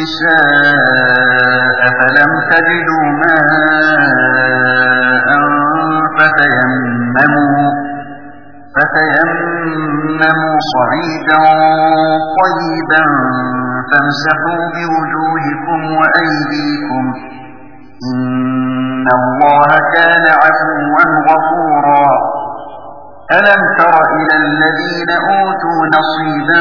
النساء فلم تجدوا ماء فتيمموا فتيمموا صعيدا طيبا فامسحوا بوجوهكم وأيديكم إن الله كان عفوا غفورا. ألم تر إلى الذين أوتوا نصيبا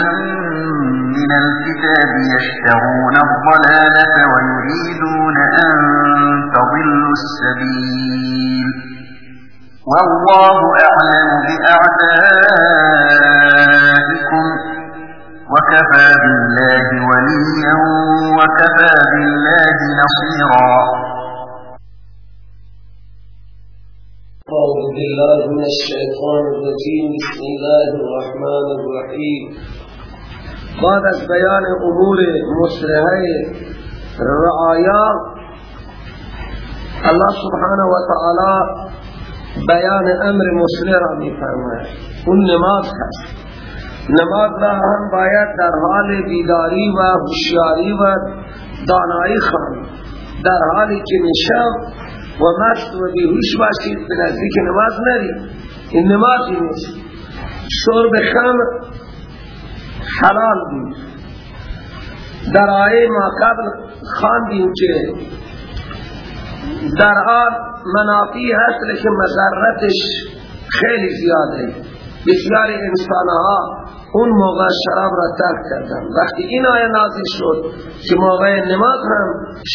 من الكتاب يشترون الضلالة ويريدون أن تضلوا السبيل والله أعلم بأعدائكم وكفى بالله وليا وكفى بالله نصيرا أعوذ بالله من الشيطان الرجيم. بسم الله الرحمن الرحيم. بعد از بیان امور مصلحه رعایا الله سبحانه و تعالی بیان امر مصلح را می اون نماز هست. نماز را هم باید در حال بیداری و هوشیاری و دانایی خواند در حالی که نشم و مست و بیهوش باشید به نزدیک نماز نرید. این نمازی نیست. شرب خمر حلال بود. در آیه ما قبل که در آن منافی هست لیکن مضرتش خیلی زیاده. بسیاری انسانها اون موقع شراب را ترک کردن. وقتی این آیه نازل شد که موقع نماز هم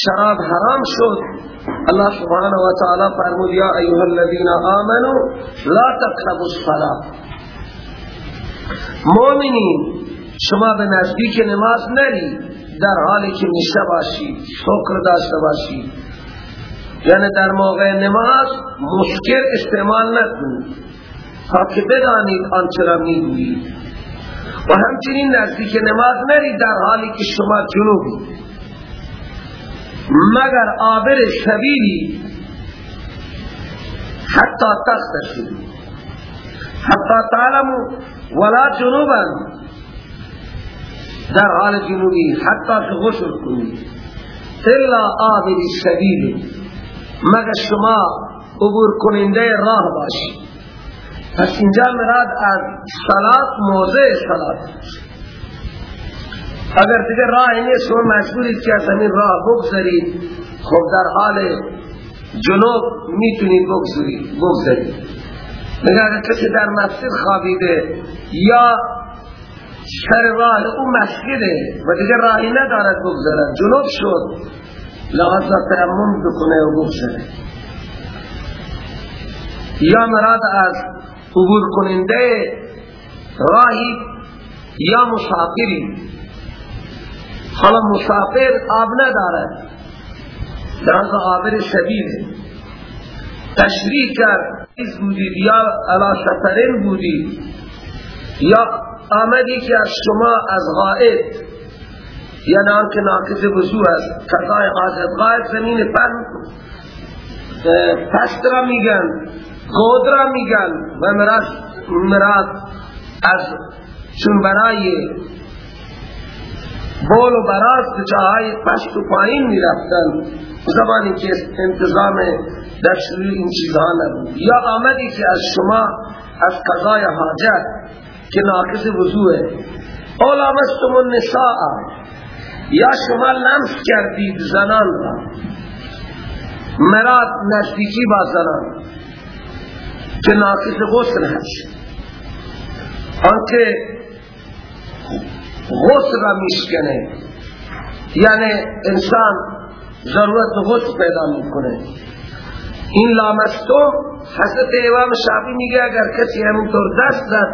شراب حرام شد الله سبحانه و تعالی فرمود یا ایها الذین آمنوا لا تقربوا الصلاة. مؤمنین شما به نزدیک نماز نری در حالی که نشه باشی سکر داشته باشی. یعنی در موقع نماز مسکر استعمال نکنید. تا که بدانید آنچه را می‌گویید. و همچنین نزدیک نماز نری در حالی که شما جنوبی. مگر آبر سبیلی حتی تختشید حتی تعلمو ولا جنوبا. در حال جنوبی حتی که غسل کنید الا آبر سبیلی مگر شما عبور کننده راه باشید پس اینجا مراد از صلات موضع صلات اگر دیگر راه نیست شما مجبورید که از همین راه بگذارید خب در حال جنوب می‌تونید بگذارید بگذارید اگر کسی در مسجد خوابیده یا سر راه او مسجده و دیگر راهی ندارد بگذارد. جنوب شد. لحظه تیمم بکنه و بگذاره. یا مراد از عبور کننده راهی یا مسافری. حالا مسافر آب ندارد. لحظه آبر سبیل تشریح کرد. از بودید یا علا سفرین بودید یا آمدی که از شما از غائب. یا نام که ناقص وضو است. قضای قاصد غائب زمین پر. پست را میگن گود را میگن و مراد مراد از چون برای بول و براز جاهای پشت و پایین می رفتن زمانی که انتظام دستوری این چیزها نبود. یا آمدی که از شما از قضای حاجت. که ناقص وضوه اولا مستم النساء. یا شما لمس کردید زنان را. مراد نزدیکی با زنان. که ناقص غسل هست. آنکه غسل را میشکنه. یعنی انسان ضرورت غسل پیدا می‌کنه. این لامستو حضرت امام شافعی میگه اگر کسی همونطور دست زد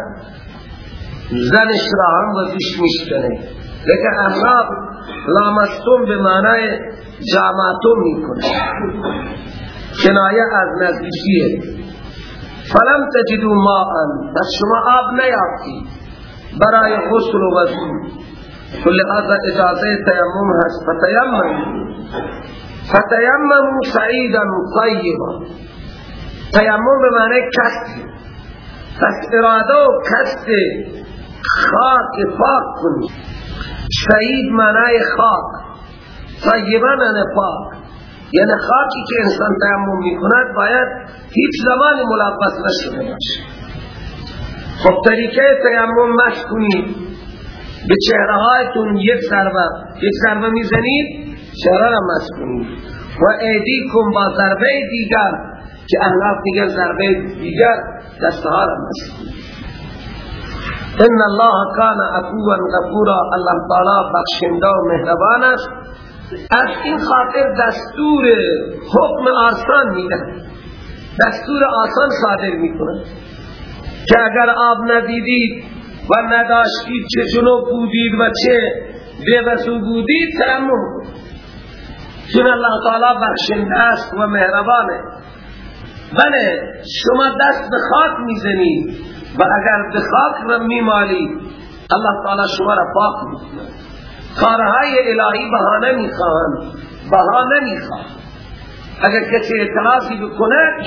زنش را هم وزش میشکنه لیکن احناف لامستون به معنای جامعتون میکنه. کنایه از نزدیکیه. فلم تجدو ماءن. بس شما آب نیافتی برای غسل و وضو. کل هذا اجازه تیمم هست. فتیمم. فتیمم سعیدا طیبا. تیمم به معنی کست پس اراده و کست خاک پاک کنی. سعید معنی خاک. طیبا معنی پاک. یعنی خاکی که انسان تیمم می‌کند باید هیچ زمان ملابس نشده باشه. خب طریقه تیمم مشک کنید به چهره هایتون یک ضربه یک ضربه می‌زنید چهره را مشک کنید و ایدیکم با ضربه دیگر که احلاف دیگر ضربه دیگر دستها را مشک کنید ان الله کان عفوا غفورا. الله تعالی بخشنده و مهربان است. از این خاطر دستور حکم آسان میده. دستور آسان صادر می‌کنه. که اگر آب ندیدید و نداشتید چه جنوب بودید و چه بیوسو بودید تیمم چون الله تعالی بخشنده است و مهربانه. بله شما دست به خاک می‌زنید. و اگر به خاک را میمالید الله تعالی شما را پاک می‌کنه کارهای الهی بهانه می‌خواهند. بهانه می‌خواهند. اگر کسی اعتراضی بکنه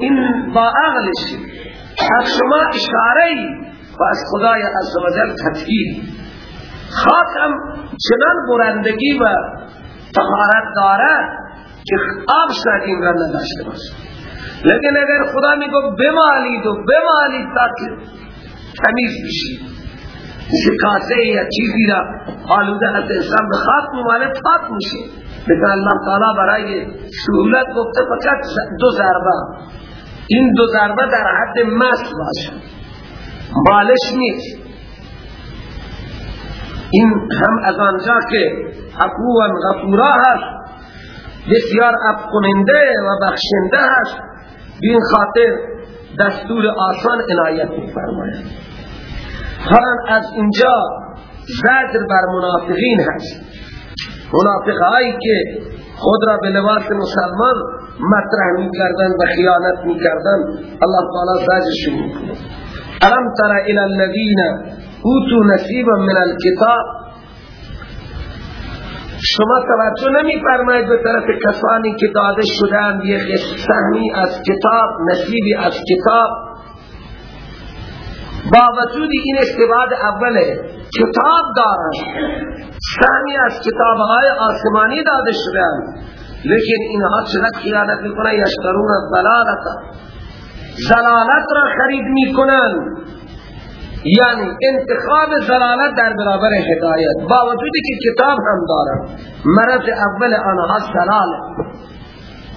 این با عقلش از شما اشاره و از خدای عزوجل تطهیر. خاک هم چنان برندگی و طهارت دارد که آب شاید این را نداشته باشه لیکن اگر خدا میگو بمالید و بمالید تاکه. تمیز بشید کسی کاسه یا چیزی را آلوده از انسان به خاک مماله پاک میشه لیکن اللہ تعالی برای سهولت گفته فقط دو ضربه. این دو ضربه در حد مس باشه. بالش نیست. این هم از آنجا که عفوان غفورا هست بسیار افقننده و بخشنده هست. بین خاطر دستور آسان عنایت می فرماید حالا از اینجا زجر بر منافقین هست. منافق هایی که خود را به لباس مسلمان مطرح می کردن و خیانت می کردن الله تعالی زجرشون می الم تر الى الذين اوتوا نصیبا من الكتاب شما توجه نمی فرمایید به طرف کسانی که داده شدند یک سهمی از کتاب نصیبی از کتاب. با وجود این استباد اوله. کتاب دارن سهمی از کتاب های آسمانی داده شدند لیکن اینها چنک خیانت می‌کنن یشترون الضلالت زلالت را خرید می‌کنن یعنی انتخاب زلالت در برابر هدایت با وجودی که کتاب هم دارن مرض اول آنها زلاله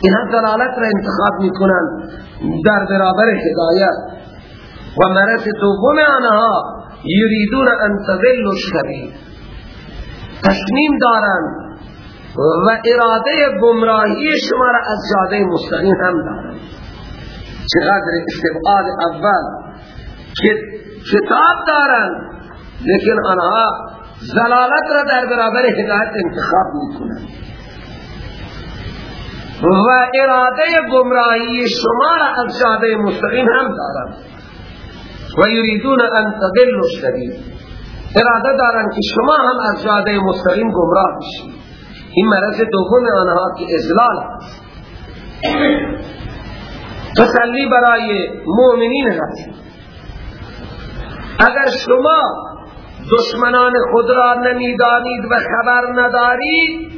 اینها زلالت را انتخاب می‌کنن در برابر هدایت و مرض دوم آنها یریدون ان تذلوا السبیل. تصمیم دارن و اراده گمراهی شما را از جاده مستقیم هم دارن. چقدر استبعاد اول که کتاب دارن. لیکن آنها زلالت را در برابر هدایت انتخاب می‌کنن و اراده گمراهی شما را از جاده مستقیم هم دارن و یریدون ان تضلوا السبیل. اراده دارن که شما هم از جاده مستقیم گمراه بشید. این مرض دوم آنها که ازلال تسلی برای مؤمنین هست. اگر شما دشمنان خود را نمی‌دانید و خبر ندارید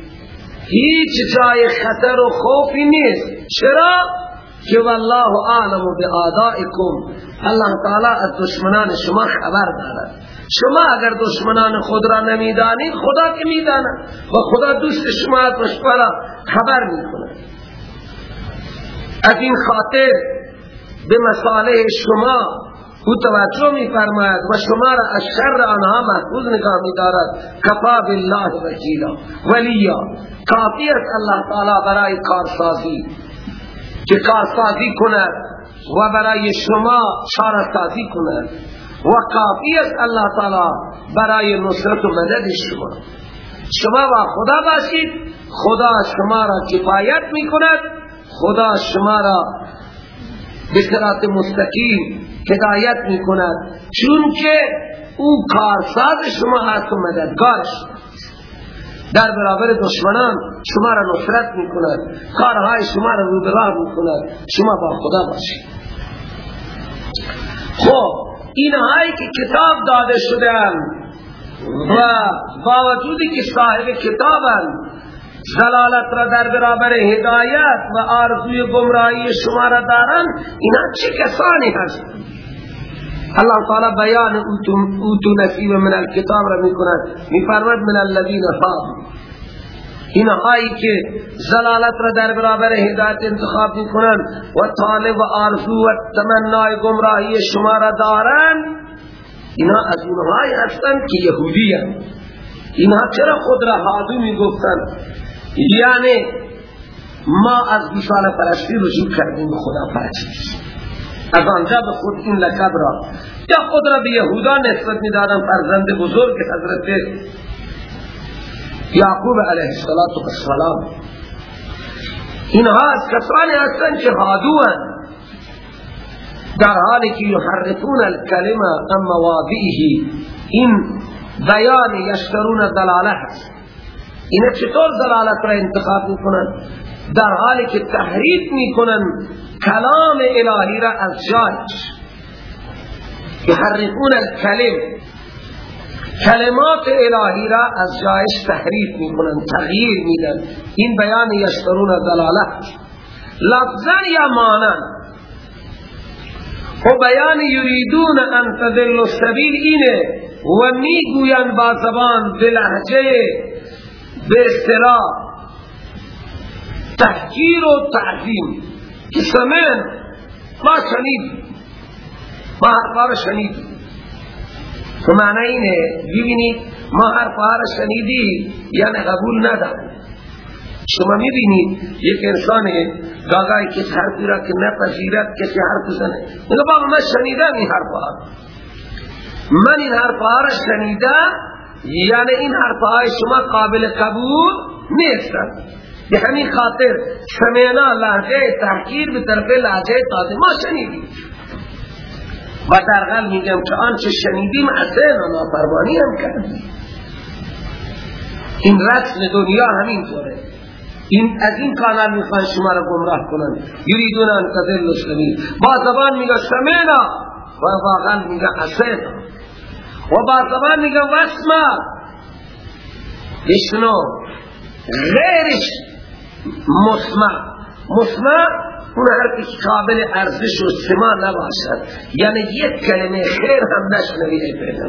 هیچ جای خطر و خوفی نیست. چرا؟ که والله اعلم بعدائکم. الله تعالی از دشمنان شما خبر دارد. شما اگر دشمنان خود را نمی‌دانید خدا که می‌داند و خدا دوست شما از دشمن خبر می‌کند. از این خاطر به مصالح شما او توجه می فرماید و شما را از شر آنها محفوظ نگاه می دارد کفا بالله وکیلا ولیا کافی است الله تعالی برای کارسازی که کارسازی کند و برای شما سازی کند. و کافی است الله تعالی برای نصرت و مدد شما. شما با خدا باشید خدا شما را کفایت می کند خدا شما را به صراط مستقیم هدایت می کند چون که او کارساز شما هست و مددگار در برابر دشمنان شما را نصرت می کند کارهای شما را رو براه می کند شما با خدا باشید. خب اینهایی که کتاب داده شدن و باوجودی که صاحب کتابن زلالت را در برابر هدایت و آرزوی گمراهی شما را دارن اینا چه کسانی هست الله تعالی بیان اوتو نصیب من الكتاب را می کند می فرمد من الذین فاضل اینهایی که زلالت را در برابر هدایت انتخاب می کنند و طالب و آرزو و تمنای گمراهی شما را دارند اینا از اونهایی هستند که یهودی هستند. اینها چرا خود را حادو می گفتند یعنی ما از بیشان پرستی رجوع کردیم به خدا پرستی از آنجا به خود این لقب را. یا خود را به یهودا نسبت می دادن فرزند بزرگ حضرت یعقوب علیه السلام اینها از کسانی هستند که هادوان در حالی که یحرفون الکلمه ام مواضعه این بیان یشترون دلاله هست. اینا چطور دلالت را انتخاب می‌کنن؟ در حالی که تحریف می‌کنن کلام الهی را از جایش یحرفون الکلم. کلمات الهی را از جایش تحریف می‌کنن تغییر میدن. این بیان یشترون دلاله لفظا یا مانن و بیان یریدون ان تدل السبیل اینه و می‌گوین با زبان بلحجه به اصطلاح تحکیر و تعظیم. که سمن ما شنید ما حرفا شنید تو معنی اینه ببینید ما حرفا را شنیدی یعنی قبول نداریم شما می‌بینید یک انسان گاگای کس حرفی را که نپذیرد کسی حرف زنه میگه بابا من شنیدم این حرفا من این حرفا را شنیدم یعنی این حرفهای شما قابل قبول نیستن. به همین خاطر سمینا لحجه تحقیر به طرف لحجه تازه ما شنیدیم. و در غل میگم که آنچه شنیدیم اصلا نافرمانی هم کردیم. این رسم دنیا همین طوره این از این کانال می‌خوان شما را گمراه کنن. یریدون ان تذل با زبان میگه سمینا و واقعا میگه اصلا و با زبان میگه وسما اشنو غیرش مسمع مسمع اون هر که قابل ارزش و سما نباشد. یعنی یک کلمه خیر هم نشنوی ای پیدا.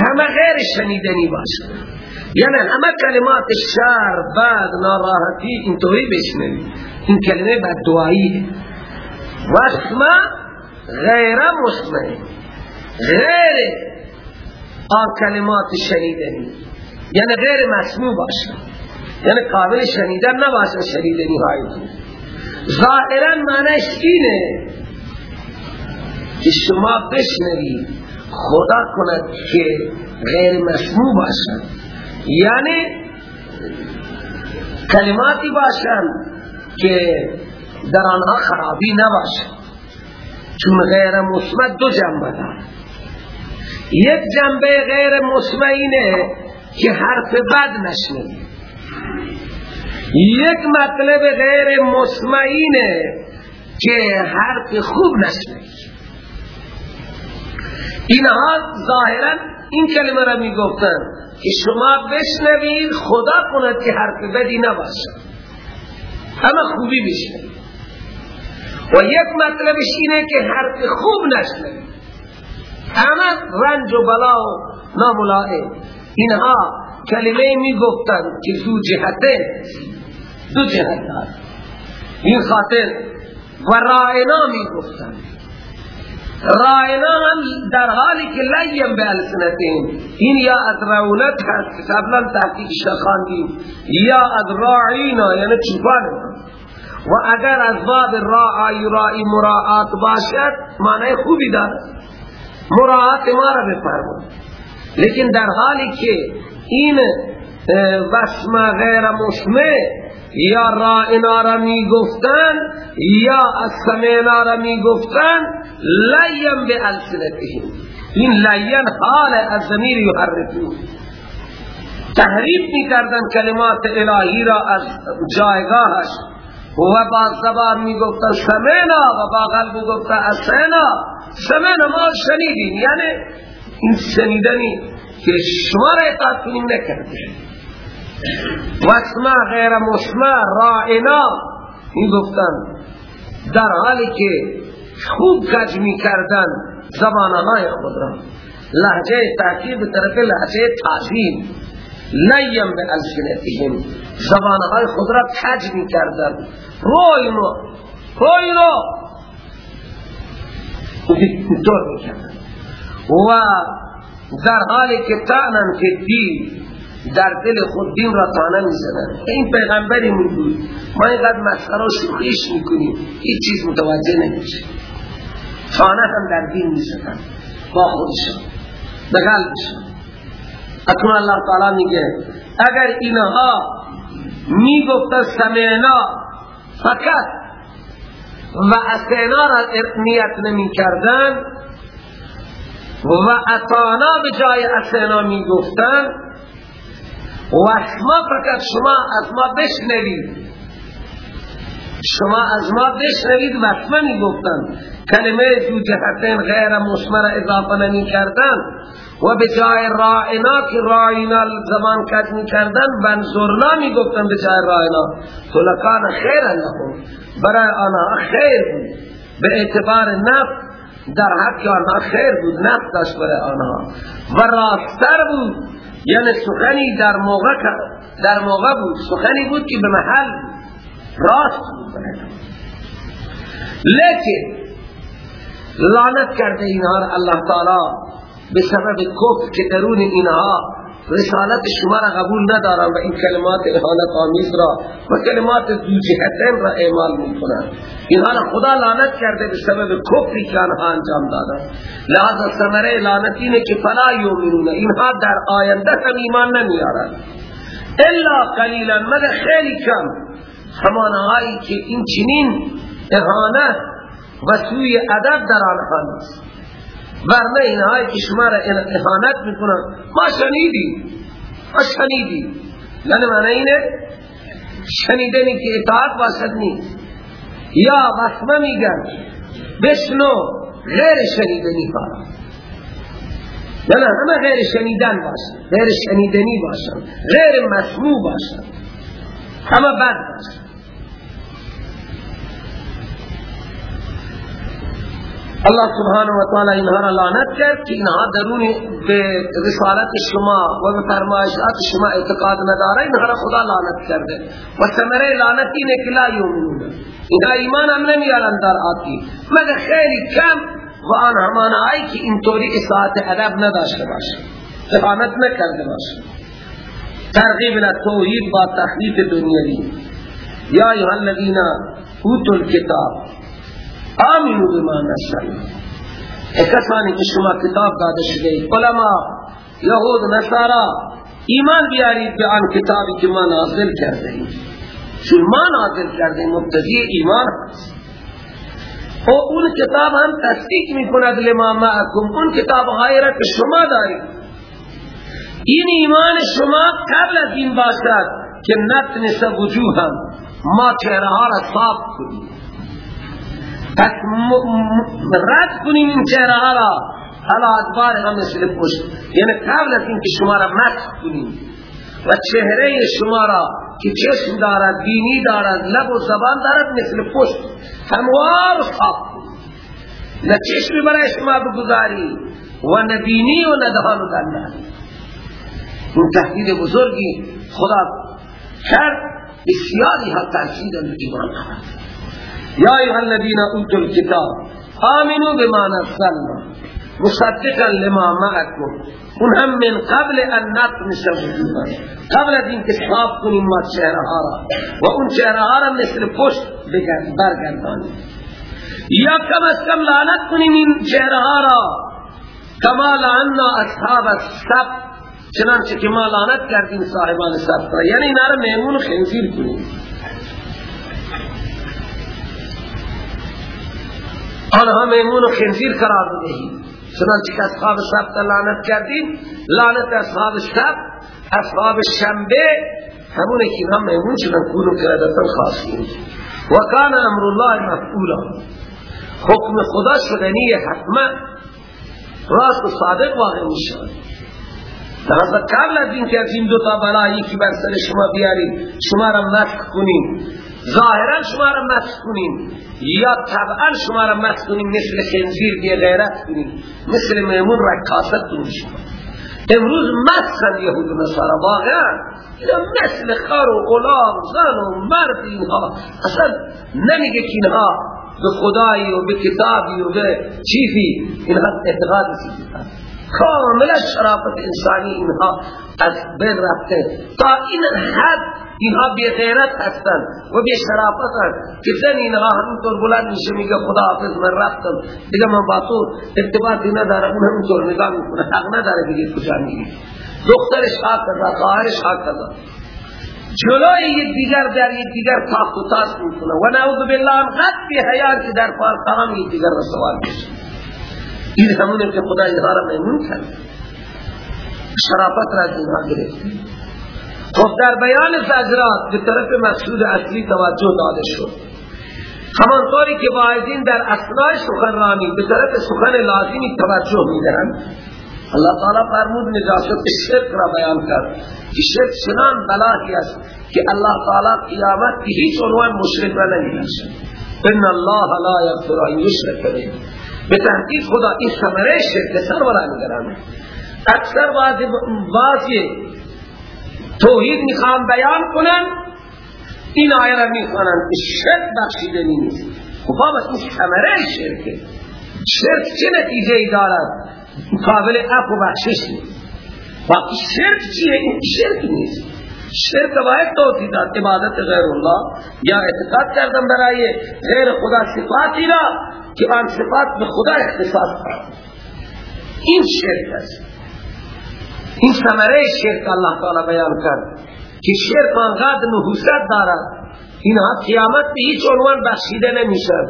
همه غیر شنیدنی باشد. یعنی همه کلمات شر بد ناراحتی اینطوری بشنوی. این کلمه بددعایی وسما غیر مسمع غیر آن کلمات شنیدنی یعنی غیر مسموع باشه. یعنی قابل شنیدن نباشه شنیدنی های ظاهرا معنیش اینه که شما بشنوی خدا کند که غیر مسموع باشن. یعنی کلماتی باشن که در آنها خرابی نباشن چون غیر مسمع دو جنبه دارد یک جنبه غیر مسمعینه که حرف بد نشنی یک مطلب غیر مسمعینه که حرف خوب نشنی اینها ظاهرا این کلمه را می گفتن که شما بشنوید خدا کند که حرف بدی نباشد همه خوبی بشنوید. و یک مطلبش اینه که حرف خوب نشنوید. همه رنج و بلا و ناملائه اینها کلمه می گفتن که دو جهته دو جهت این خاطر و رائنا می گفتن رائنا هم در حالی که لیم به السنتین. این یا از رونت هست. که قبلا تحقیق شخاندیم یا از راعینا یعنی چوپان و اگر از باب راعی راعی مراعات باشد معنی خوبی دارد. مراعات ما را بفرمون لیکن در حالی که این وسم غیر مسمع یا رائنا را می گفتن یا از سمینا را می گفتن لیم به السنتهم. این لین حال از زمیر یحرفون. تحریف می کردن کلمات الهی را از جایگاهش. و با زبان می گفتن سمینا و با قلب گفتن اسینا سمینا ما شنیدیم. یعنی این شنیدنی که شما را اطاعت کنیم نکرده. واسمع غیر مسمع رائنا این گفتن در حالی که خوب کج می کردن زبانهای خود را. لحجه تحقیب طرف لحجه تعظیم. لیم به السنتهم. زبانهای خود را کج می کردن روی نو روی نو اینطور می کردن و در حالی که تعنن که دین در دل خود دین را تانه می زدن این پیغمبری می بود ما اینقدر مسخره شوخیش می کنیم هیچ چیز متوجه نمیشه. تانه هم در دین می زدن با خودشان به قلبشان اکنون الله تعالی میگه اگر اینها می گفتن سمینا فقط و اتینا را نیت نمی کردن و اتانا به جای اتینا می گفتن و ما فقط شما از ما بشنوید. شما از ما بشنوید وسمه می گفتن. کلمه دو جهتین غیر مشمر اضافه نمی کردن. و به جای رائنا که رائنا زمان کت می کردن بنظرنا می گفتن به جای رائنا. تو لکان خیر لهم برای آنها خیر بود. به اعتبار نفت در حق آنها خیر بود نفت داشت برای آنها. و راستر بود. یعنی سخنی در موقع در موقع بود. سخنی بود که به محل راست بود. لیکن لعنت کرده اینها الله تعالی به سبب کفر که درون اینها رسالت شما را قبول ندارن و این کلمات احانت آمیز را و کلمات دو جهتین را اعمال می‌کنن اینها را خدا لعنت کرده به سبب کفری که آنها انجام دادن لحظه سمره لعنت اینه که فلا یومنون اینها در آینده هم ایمان نمیارن الا قلیلا مگر خیلی کم. همانهایی که این چنین احانت و سوی ادب در آنها نیست. ورنه اینهایی که شما را احانت می‌کنن. ما شنیدیم. ما شنیدیم. یعنی معنی اینه شنیدنی که اطاعت باشد نیست. یا وسمه میگن. بشنو. غیر شنیدنی کارا یعنی همه غیر شنیدن باشد غیر شنیدنی باشد غیر مسموع باشد همه بد باشد الله سبحانه و تعالی اینها را لعنت کرد که اینها درون به رسالت شما و فرمایشات شما اعتقاد نداره اینها را خدا لعنت کرده و ثمره لعنت اینه که لا یؤمنون۔ اینها ایمان هم نمیارن در آتی۔ مگر خیلی کم و آن همان آئی که اینطوری اصلاحات ادب نداشته باشه اقامت نکرده باشه ترغیب توحید با تخلیف دنیوی یا ایها الذین اوتوا الکتاب۔ آمینو بما نزل کسانی که شما کتاب داده شده علماء یهود نصارا ایمان بیارید به آن کتابی که ما نازل کرده ایم. چون ما نازل کرده مبتدی ایمان هست. و اون کتاب هم تصدیق می کند لما معکم. اون کتاب که شما دارید این ایمان شما قبل از این باشد که نتنس وجوه هم ما چهره ها را صاف کنیم. پس رد کنیم این چهره ها را. حالا ادبار هم مثل پشت. یعنی قبل از اینکه شما را مسح کنیم. و چهره شما را که چشم دارد بینی دارد لب و زبان دارد مثل پشت. هموار کنیم نه چشمی برای شما بگذاری و نه بینی و نه دهان و دندان. این تحدید بزرگی خدا کرد. بسیاری ها تحصیل ایمان آمد. یا ایها الذین اوتوا الكتاب آمنوا بما نزلنا مصدقا لما معكم اون هم من قبل ان نطمس وجوها قبل از اینکه صاف کنیم ما چهره ها را. و اون چهره ها را مثل پشت برگردانیم یا کم از کم لعنت کنیم این چهره ها را. کما لعنا اصحاب السبت چنانچه که ما لعنت کردیم صاحبان سبت را. یعنی اینا را میمون خنزیر کنیم. آنها میمون و خنزیر قرار بدهیم چنانچه که اصحاب سبت لعنت کردیم لعنت اصحاب سبت اصحاب شنبه همونه که هم میمون چنان کونو کردتن خاصیم و کان امر الله مفعولا. حکم خدا شدنی حتما راست و صادق واقع می‌شود. لحظه از این که از این دوتا بلایی که بر سر شما بیاریم شما را مسخ کنیم. ظاهرا شما را کنیم یا طبعا شما را کنیم مثل خنزیر بی غیرت کنیم مثل میمون رکاست کنیم شما. امروز مسخن یهود و نصارا واقعا. مثل خار و غلام زن و مرد اینها. اصلا نمیگه که اینها به خدایی و به کتابی و به چیزی اینها اعتقاد چیزی کاملا شرافت انسانی اینها از بین رفته. تا این حد اینها بی غیرت هستن و بی شرافت هست که زن اینها همینطور بلند میشه میگه خدا حافظ من رفتم. دیگه من با تو ارتباطی نداره اون همینطور نگاه می‌کنه. حق نداره دیگه کجا میگی دخترش حق کذا خواهرش حق کذا جلوی یک دیگر در یک دیگر تاخت و تاس می‌کنه. و نعوذ بالله انقدر بی حیات که در فارقام یک دیگر را سوال میشه. این همونه که خدا اظهار میمون کرد شرافت را از اینها گرفتی خب در بیان زجرات به طرف مقصود اصلی توجه داده شد. همانطوری که واعظین در اثناء سخنرانی به طرف سخن لازمی توجه می‌دهند اللہ تعالی فرمود نجاست شرک را بیان کرد. که شرک چنان بلاهی است که اللہ تعالی قیامت کی هیچ عنوان مشرک را نمیبخشد ان الله لا یغفر ان یشرک به. به تحقیق خدا این ثمره شرک سرورا نگرانه اکثر بعضی توحید می‌خوان بیان کنن این آیه را می‌خوانن. شرک بخشیدنی نیست. خب بابا این ثمره شرکه. شرک چه نتیجه ای دارد؟ مقابل اپ و بخشش نیست. باقی شرک چیه؟ این شرک نیست. شرک باید توحیدات عبادت غیر الله یا اعتقاد کردن برای غیر خدا صفاتی را که آن صفات به خدا اختصاص دارد. این شرک است. این ثمره شرک الله تعالی بیان کرد که شرک آنقدر نحوست دارد. اینها قیامت به هیچ عنوان بخشیده نمی‌شد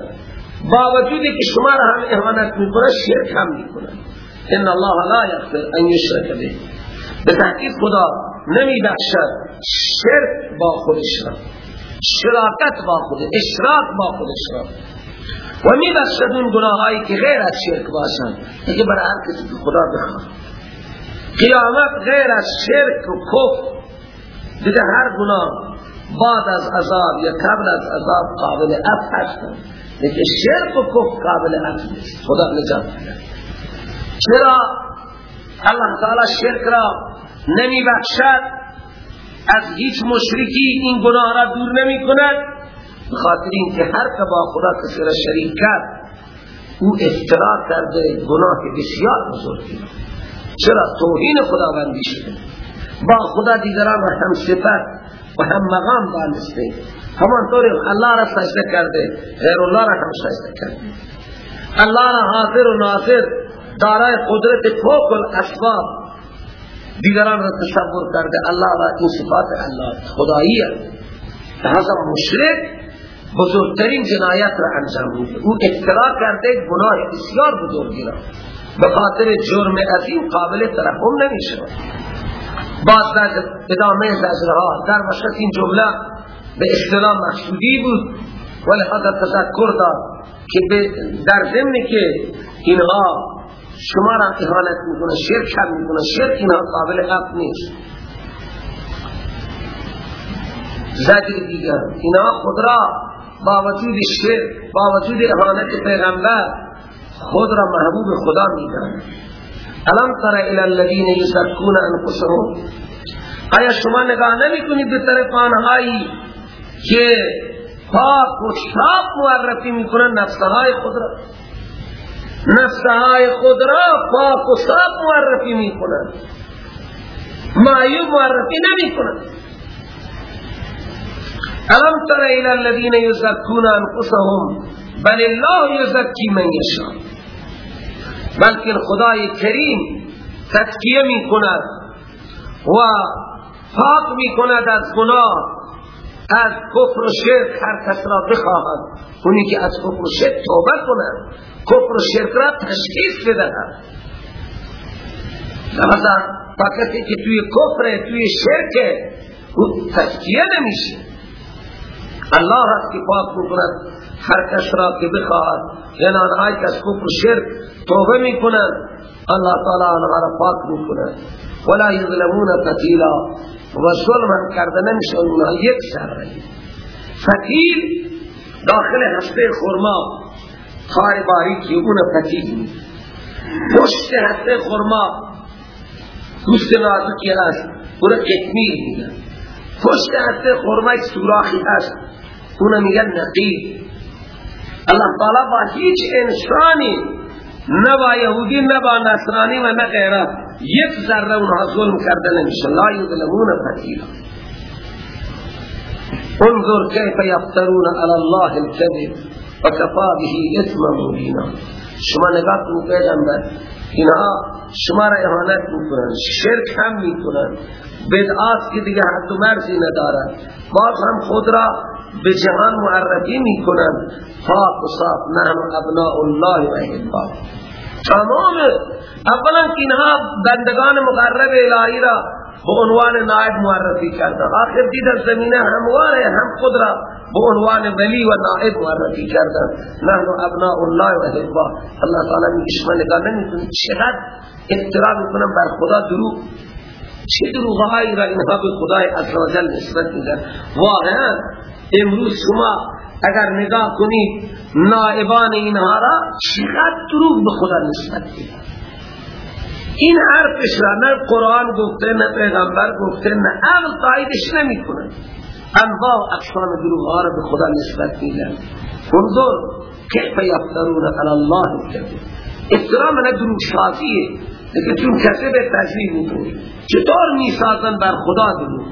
با وجودی که شما را هم اهانت می‌کنه شرک هم می‌کنه. ان الله لا یغفر ان یشرک به. به تحقیق خدا نمی بخشد شرک با خودش را. شراکت با خود اشراک با خودش را. و می بخشد اون گناهایی که غیر از شرک باشند. دیگه برای هر کسی که خدا بخواد. قیامت غیر از شرک و کفر. دیگه هر گناه بعد از عذاب یا قبل از عذاب قابل اف هستند لیکن شرک و کفر قابل اف نیست. خدا نجات بده چرا؟ الله تعالی شرک را نمی بخشد از هیچ مشرکی این گناه را دور نمی کند بخاطر اینکه هر که با خدا کسی را شریک کرد او افترا کرده گناه بسیار بزرگی چرا توهین خداوندی شده؟ با خدا دیگران را هم صفت و هم مقام دانسته همانطور الله را سجده کرده غیر الله را هم سجده کرده. الله را حاضر و ناظر دارای قدرت فوق الاسباب. دیگران را تصور کرده الله را این صفات الله خدایی لحظا مشرک بزرگترین جنایت را انجام میده. او افترا کرده گناه بسیار بزرگی را. به خاطر جرم عظیم قابل ترحم نمیشه. بعد در ادامه زجرها در مشرق این جمله به اصطلاح مقصودی بود ولی حضرت تذکر داد که در ضمن که اینها شما را احانت می‌کنه شرک هم می‌کنه شرک اینها قابل حق نیست. زجر دیگر اینها خود را با وجود شرک با وجود احانت پیغمبر خود را محبوب خدا میدن الم تر الى الذين يزكون انفسهم؟ آیا شما نگاه نمی کنید به طرف آنهایی که پاک و صاف معرفی می‌کنن نفسهای خود را؟ نفسهای خود را پاک و صاف معرفی می‌کنن معیوب معرفی نمی کنند الم تر الى الذين يزكون انفسهم؟ بل الله يزكي من يشاء بلکه خدای کریم تزکیه می کند و پاک می کند از گناه از کفر و شرک هر کس را بخواهد. اونی که از کفر و شرک توبه کند کفر و شرک را تشخیص بدهد. مثلا فقط که توی کفر توی شرک او تسکیه نمیشه. الله هست که پاک می‌کند هر کس را که بخواهد. یعنی آنهایی که از کفر شرک توبه می‌کنند الله تعالی آنها را پاک ولا یظلمون فتیلا. و ظلم کرده اونها یک سر فتیل داخل هسته خورما خار باریکی اون فتیل پشت هسته خورما گوشت نازکی هست اون کتمیر میگن پشت هسته خرمه سوراخی هست. اون میگن نقیب. اللہ تعالی با هیچ انسانی نه با یهودی نه با نصرانی و نه غیره یک ذره اونها ظلم نمیشه لا یظلمون فتیلا انظر کیف یفترون علی الله الكذب وکفا به اثم مبینا. شما نگاه کنید پیغمبر اینها شما را احانت میکنن شرک هم میکنن. بدعات که دیگه حد و مرزی ندارن. باز هم خود را به جهان معرفی می‌کنن پاک و صاف نحن ابناء الله و احباب. تمام. اولا که اینها بندگان مقرب الهی را به عنوان نائب معرفی کردن. آخر دیدن زمینه همواره هم خود را به عنوان ولی و نائب معرفی کردن. نحن ابناء الله و احباب. الله تعالی میگه شما نگاه نمی‌کنید چقدر افترا می‌کنن بر خدا دروغ. چه دروغهایی را اینها به خدای عزوجل نسبت میدن؟ واقعا امروز شما اگر نگاه کنید نائبان اینها را چقدر دروغ به خدا نسبت میدن. این حرفش را نه قرآن گفته نه پیغمبر گفته نه عقل تاییدش نمی کنه انواع اقسام دروغ ها را به خدا نسبت میدن. انظر کیف یفترون علی الله الکذب. افترا من دروغ شازیه لیکن چون کسی به تجریب می‌کنه. چطور می‌سازن؟ بر خدا دروغ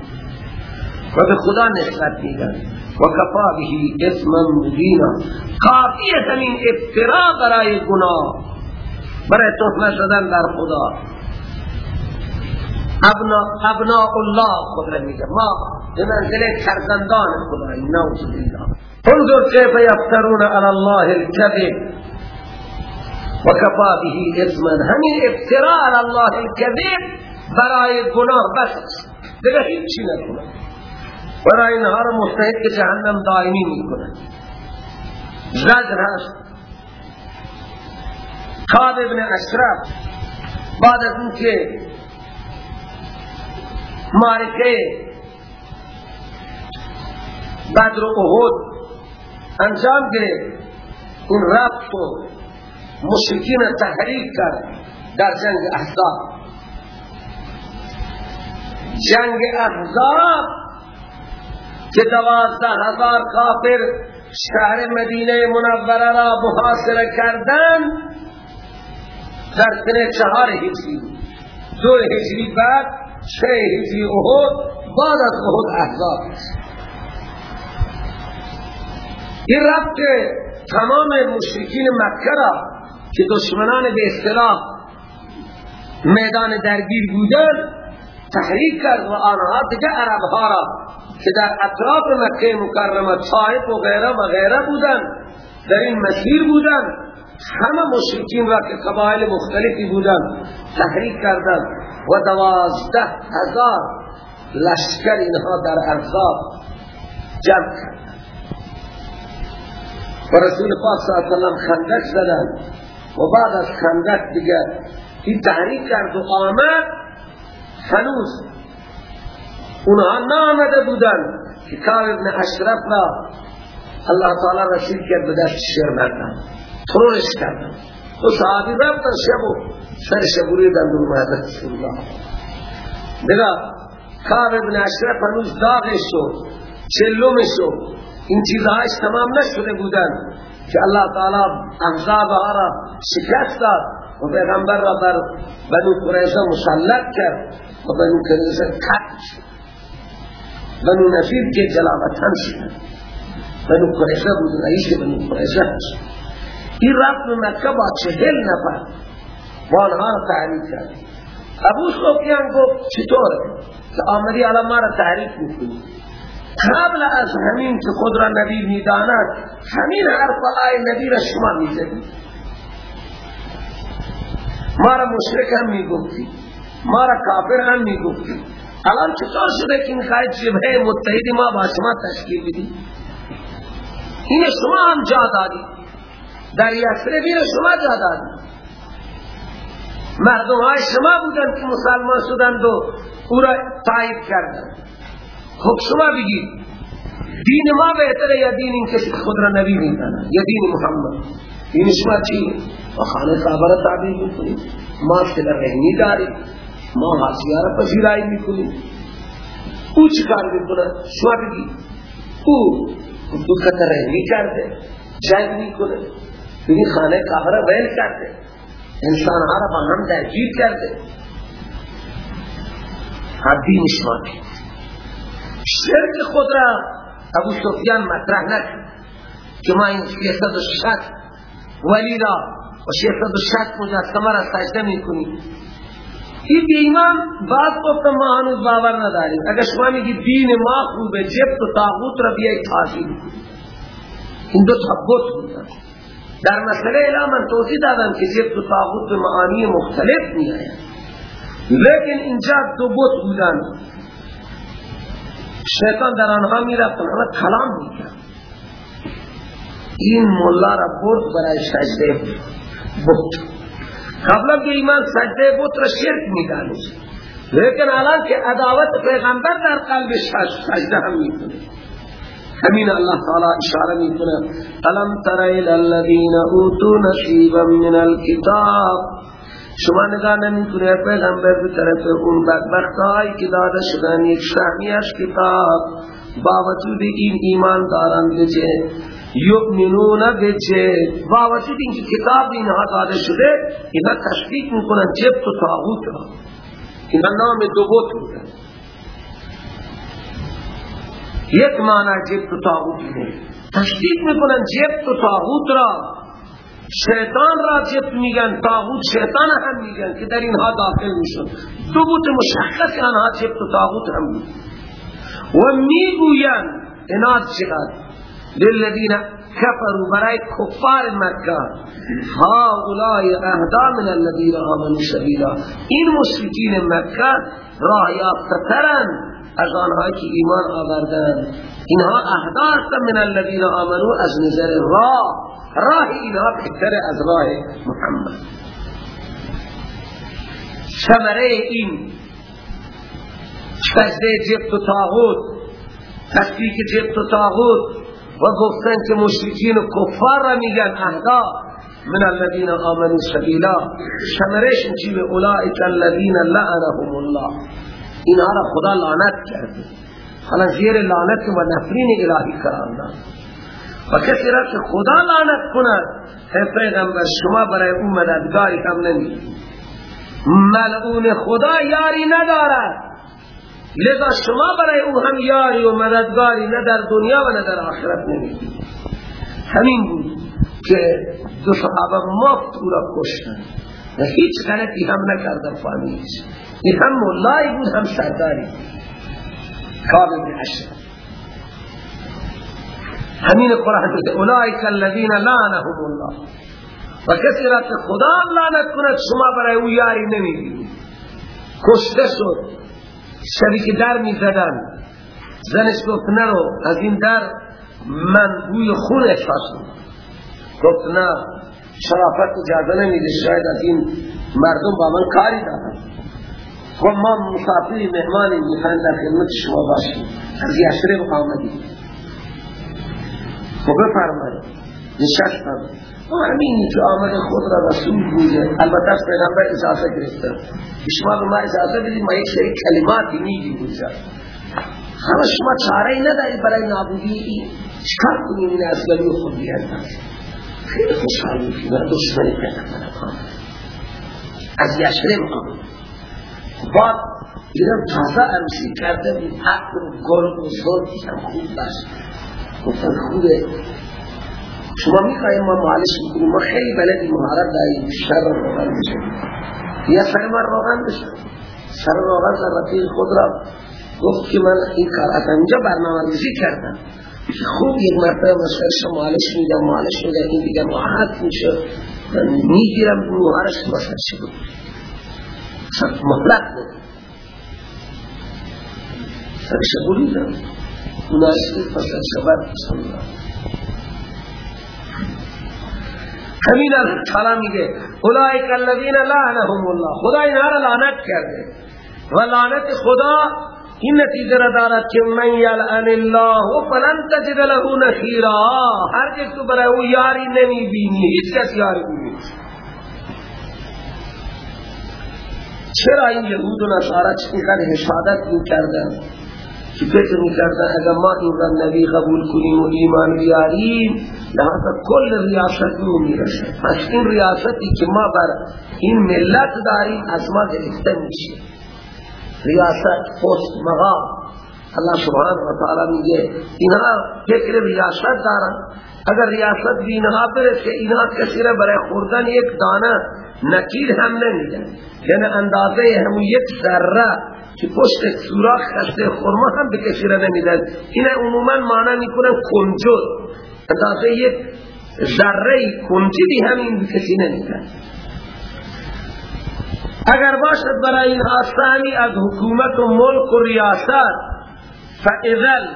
و به خدا نسبت میدن و کفا به اسم مبینا. کافیه این افترا برای گناه. برای تخمه شدن در خدا. ابنا, ابنا الله خود را میگه. ما به منزل فرزندان خدایی نوز بالله. انظر کیف یفترون علی الله الكذب وکفا به اسما. همین افتراء علی الله الكذب برای گناه. بس. دیگه هیچی نکنه برای اینها را مستحق جهنم دائمی می‌کنه زجر هست. کعب ابن اشرف بعد از اون که معرکه بدر و احد انجام گرفت اون رفت و مشرکین تحریک کرد در جنگ احزاب. جنگ احزاب که دوازده هزار کافر شهر مدینه منوره را محاصره کردن در سنه چهار هجری. دو هجری بعد سه هجری احد بعد از احد احزاب. این رفت تمام مشرکین مکه را که دشمنان به اصطلاح میدان درگیر بودن تحریک کرد و آنها دیگه عرب ها را که در اطراف مکه مکرمه طائف و غیره و غیره بودن در این مسیر بودن همه مشرکین را که مختلفی بودن تحریک کردن و دوازده هزار لشکر اینها در ارزاب جمع کردن و رسول پاک صلی اللہ وسلم خندق زدن و بعد از خندق دیگر این تحریک کرد و آمد. هنوز اونها نامده بودن که کار ابن اشرف را الله تعالی رسید کرد به دست شیر مردن ترورش کردن. تو صحابی رفتن شب و سر شبوری در نور محضر رسول الله. نگاه کار ابن اشرف هنوز داغش شد چلومش شد. این چیزهایش تمام نشده بودن که الله تعالی احزاب را شکست داد و پیغمبر را بر بنو قریظه مسلط کرد و بنو قریظه کت بنو نفیر که جلاوطن شد. بنو قریظه بود رئیس بنو قریظه این رفت به مکه با چهل نفر. با آنها را کرد. ابو سفیان گفت چطور که آمدی الان ما را تحریک می‌کنی. قبل از همین که خود را نبی می‌داند همین حرف آی نبی را شما می‌زدی. ما را مشرک هم می‌گفتی. ما را کافر هم می‌گفتی. الان چطور شده که می‌خواید جبهه متحدی ما با شما تشکیل بدی این شما هم جا دادی. در یسربی شما جا دادی. مردم های شما بودن که مسلمان شدند و او را تایید کردند خب شما بگید دین ما بهتره یا دین این کسی خود را نبی می‌داند؟ یا دین محمد؟ دین شما چی؟ و خانه کعبه را تعبیر می‌کنیم ما رحمی داریم. ما حاسیه را پذیرایی می‌کنیم. او چی کار می‌کنه؟ شما بگید او دو رحمی کرده جنگ می‌کنه. بگید خانه را ویل کرده. انسان ها را با هم درگیر کرده. دین شما شرک خود را ابو سفیان مطرح نکرد. که ما این شیخت و شک ولی را و شیخت و شک مجسمه را سجده می کنیم این ایمان بعض گفتم ما هنوز باور نداریم. اگر شما میگی دین ما خوبه جبت و تاغوت را بیایی تحصیل این دو تبوت بودن. در مسئله اعلام من توضیح دادم که جبت و تاغوت به معانی مختلف می آید لیکن اینجا دو بوت بودن. شیطان در آنها می رفت همه کلام می این مولا را برد برای سجده. بود قبل که ایمان سجده بود را شرک می دانست لیکن الان که عداوت پیغمبر در قلب سجده هم می کنه همین الله تعالی اشاره می کنه الم تر الى الذين اوتوا نصيبا من الكتاب شما نگاه نمی کنه پیغمبر به طرف اون بدبختایی که داده شدن یک شهمی از کتاب. با وجود این ایمان دارن بچه یؤمنون بچه. با وجود این که کتاب اینها داده شده اینا تشکیک می‌کنن جبت و تاغوت را. اینا نام دو بوت یک معنی جبت و تاغوت تشکیک می‌کنن جبت و تاغوت را. شیطان را جبت میگن تاغوت شیطان هم میگن که در اینها داخل میشن دو بوت مشخص آنها جبت و تاغوت هم میگن و می‌گوین اناد چقدر للذین کفروا برای کفار مکه ها اولای اهدا من الذین آمنوا سبیلا. این مشرکین مکه راه یافتترن از آنها که ایمان آوردن. اینها اهدا من الذین آمنوا از نظر راه. راه اینها بهتر از راه محمد. ثمره این سجده جبت و تاغوت تصدیق جبت و تاغوت و گفتن که مشرکین و کفار را میگن اهدا. من الذين آمنوا سبیلا. ثمرش چی به اولئک الذين لعنهم الله. اینها را خدا لعنت کرده. حالا زیر لعنت و نفرین الهی قرار داد و کسی را که خدا لعنت کند ای پیغمبر شما برای او مددگاری هم نمی ملعون خدا یاری ندارد. لذا شما برای او هم یاری و مددگاری نه در دنیا و نه در آخرت نمی همین بود که دو صحابه مفت او را کشتن. و هیچ غلطی هم نکردن فامیلش این هم مولای بود هم سرداری کامل اشرف همین قرآن که اولئک الذین لعنهم الله. و کسی را که خدا لعنت کند شما برای او یاری نمی‌گیرید. کشته شد. شبی که در می‌زدن زنش گفت نرو از این در من بوی خون احساس گفت نه شرافت اجازه نمیده شاید از این مردم با من کاری دارن خب ما مهمانی می‌خواین در خدمت شما باشیم. از یسرب آمدیم. خب بفرمایید. نشستم. همینی که آمد خود را رسول بوده. البته از پیغمبر اجازه گرفتم شما به ما اجازه بدید ما یک سری کلماتی میگیم بوده همه شما چاره ندارید برای نابودی؟ چکار کنیم این اصلی خود بیانداز خیلی خوشحال میشیم. و دشمنی پیغمبر از یشرم آمد بعد ایران تازه عروسی کرده بود حق و گرد و زود هم خوب بست. گفتن خوبه. شما می‌خواهیم ما معالش می‌کنیم ما خیلی بلدی مهارت داریم شر روغن بشه یا سر من روغن بشه. سر روغن در رفیق خود را گفت که من این کار از اینجا برنامه ریزی کردم خوب یک مرتبه مشکل شما معالش میدم معالش میدم این دیگه راحت میشه. من می‌گیرم موهارش باشد چه بود؟ مهلت بود. سرش بریدم مناسب پس از خبر پسند از تعالی میگه اولئک الذین لعنهم الله. خدا اینا را لعنت کرده. و لعنت خدا. این نتیجه را دارد که من یلعن الله فلن تجد له نخیرا. هر جس تو برای او یاری نمی بینی هیچ کس یاری بینی چرا این یهود و نصارا چقدر حشادت می کردن که فکر می کردن اگر ما این نبی قبول کنیم و ایمان بیاریم لحظا کل ریاست رو می رسه پس این ریاستی که ما بر این ملت داریم از ما گرفته میشه ریاست پست مقام اللہ سبحانه و تعالی میگه اینها فکر ریاست دارن اگر ریاست بھی اینها برسه اینها کسی را برای خوردن یک دانه نکیر هم نمیدن یعنی اندازه همون یک ذره که پشت سوراخ خسته خورما هم به کسی را نمیدن این عموما معنی می‌کنن کنجد اندازه یک ذره کنجی بھی همین به کسی نمیدن اگر باشد برای این آسانی از حکومت و ملک و ریاست فاذل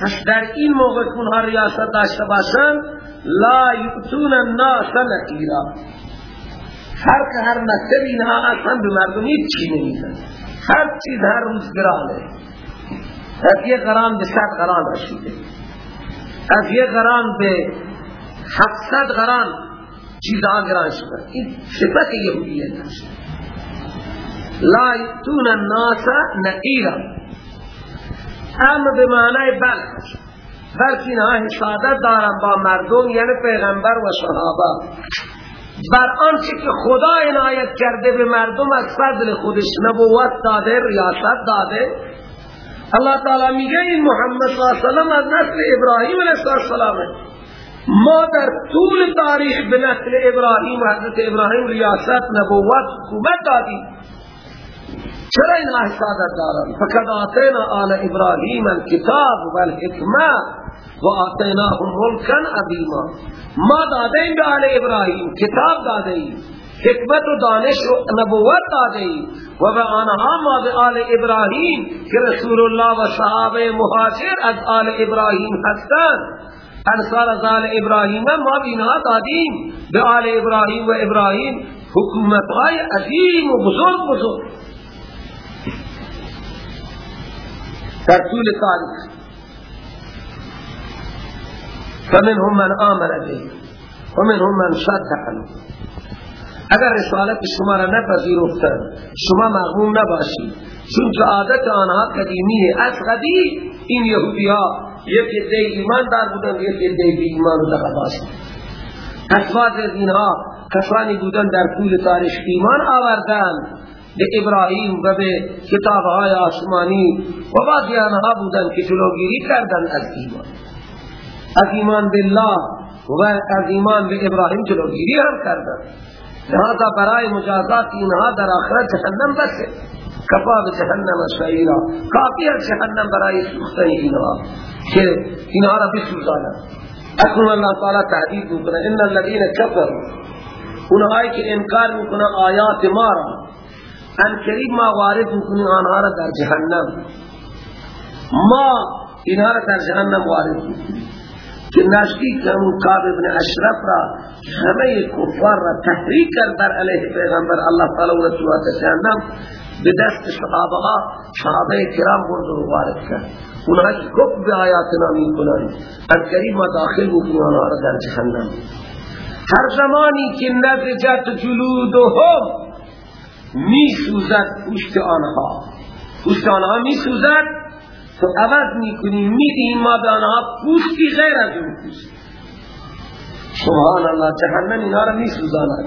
پس در این موقع که ریاست داشته باشند لا یؤتون الناس نکیرا هر که هر مکتب اینها اصلا به مردم چی نمیدن هر چیز هر روز گرانه از یک غرام به صد غرام رسیده. از یک غرام به هفتصد غرام چیزها گران شده. این صفت یهودیت است لا یتون الناس نقیرا. ام به معنی بل. بلکه اینها حسادت دارن با مردم یعنی پیغمبر و صحابه. بر آنچه که خدا عنایت کرده به مردم از فضل خودش نبوت داده ریاست داده. الله تعالی میگه این محمد صلی اللہ علیہ وسلم از نسل ابراهیم علیه السلام ما در طول تاریخ به نسل ابراهیم و حضرت ابراهیم ریاست نبوت حکومت دادیم. چرا این احسادت دارن؟ فقد آتینا آل ابراهیم الكتاب والحکمه و آتیناهم ملکا عظیما. ما دادیم به آل ابراهیم کتاب دادیم حکمت و دانش و نبوت دادیم و به آنها ما به آل ابراهیم که رسول الله و صحابه مهاجر از آل ابراهیم هستند. انصار از آل ابراهیم ما بینها دادیم. به آل ابراهیم و ابراهیم حکومت های عظیم و بزرگ بزرگ. در طول تاریخ فمنهم من آمن به ومنهم من صدق اگر رسالت شما را نپذیرفتن شما مغموم نباشید. چون که عادت آنها قدیمیه از قدیم این یهودی ها یک دی ایمان دار بودن یک دی بی ایمان و دقباشید اسواد از اینها کسانی بودن در طول تاریخ ایمان آوردن به ابراهیم و به کتابهای آسمانی و بعضی آنها بودن که جلوگیری کردن از ایمان. از ایمان بالله و از ایمان به ابراهیم جلوگیری هم کردن. لہذا برای مجازات اینها در آخرت جهنم بسه. کفا به جهنم شعیرا کافی از جهنم برای سوختن اینها که اینها را بسوزانن. اکنون اللہ تعالی تحدید میکنه. ان الذین کفروا. اونهایی که انکار میکنن آیات ما را. ان قریب ما وارد می‌کنیم آنها را در جهنم. ما اینها را در جهنم وارد می‌کنیم. که نزدیک همون قاب ابن اشرف را همه کفار را تحریک کرد در علیه پیغمبر الله تعالی و رسولات جهنم به دست صحابه ها صحابه کرام برد و وارد کرد. اونها که کفر به آیاتنا می‌کنن ان قریب ما داخل می‌کنیم آنها را در جهنم. هر زمانی که نزجت جلودهم می سوزد پوشت آنها پوشت آنها می سوزد تو عوض می‌کنی میدیم ما به آنها پوستی غیر از اون پوست. سبحان الله جهنم اینا را میسوزاند.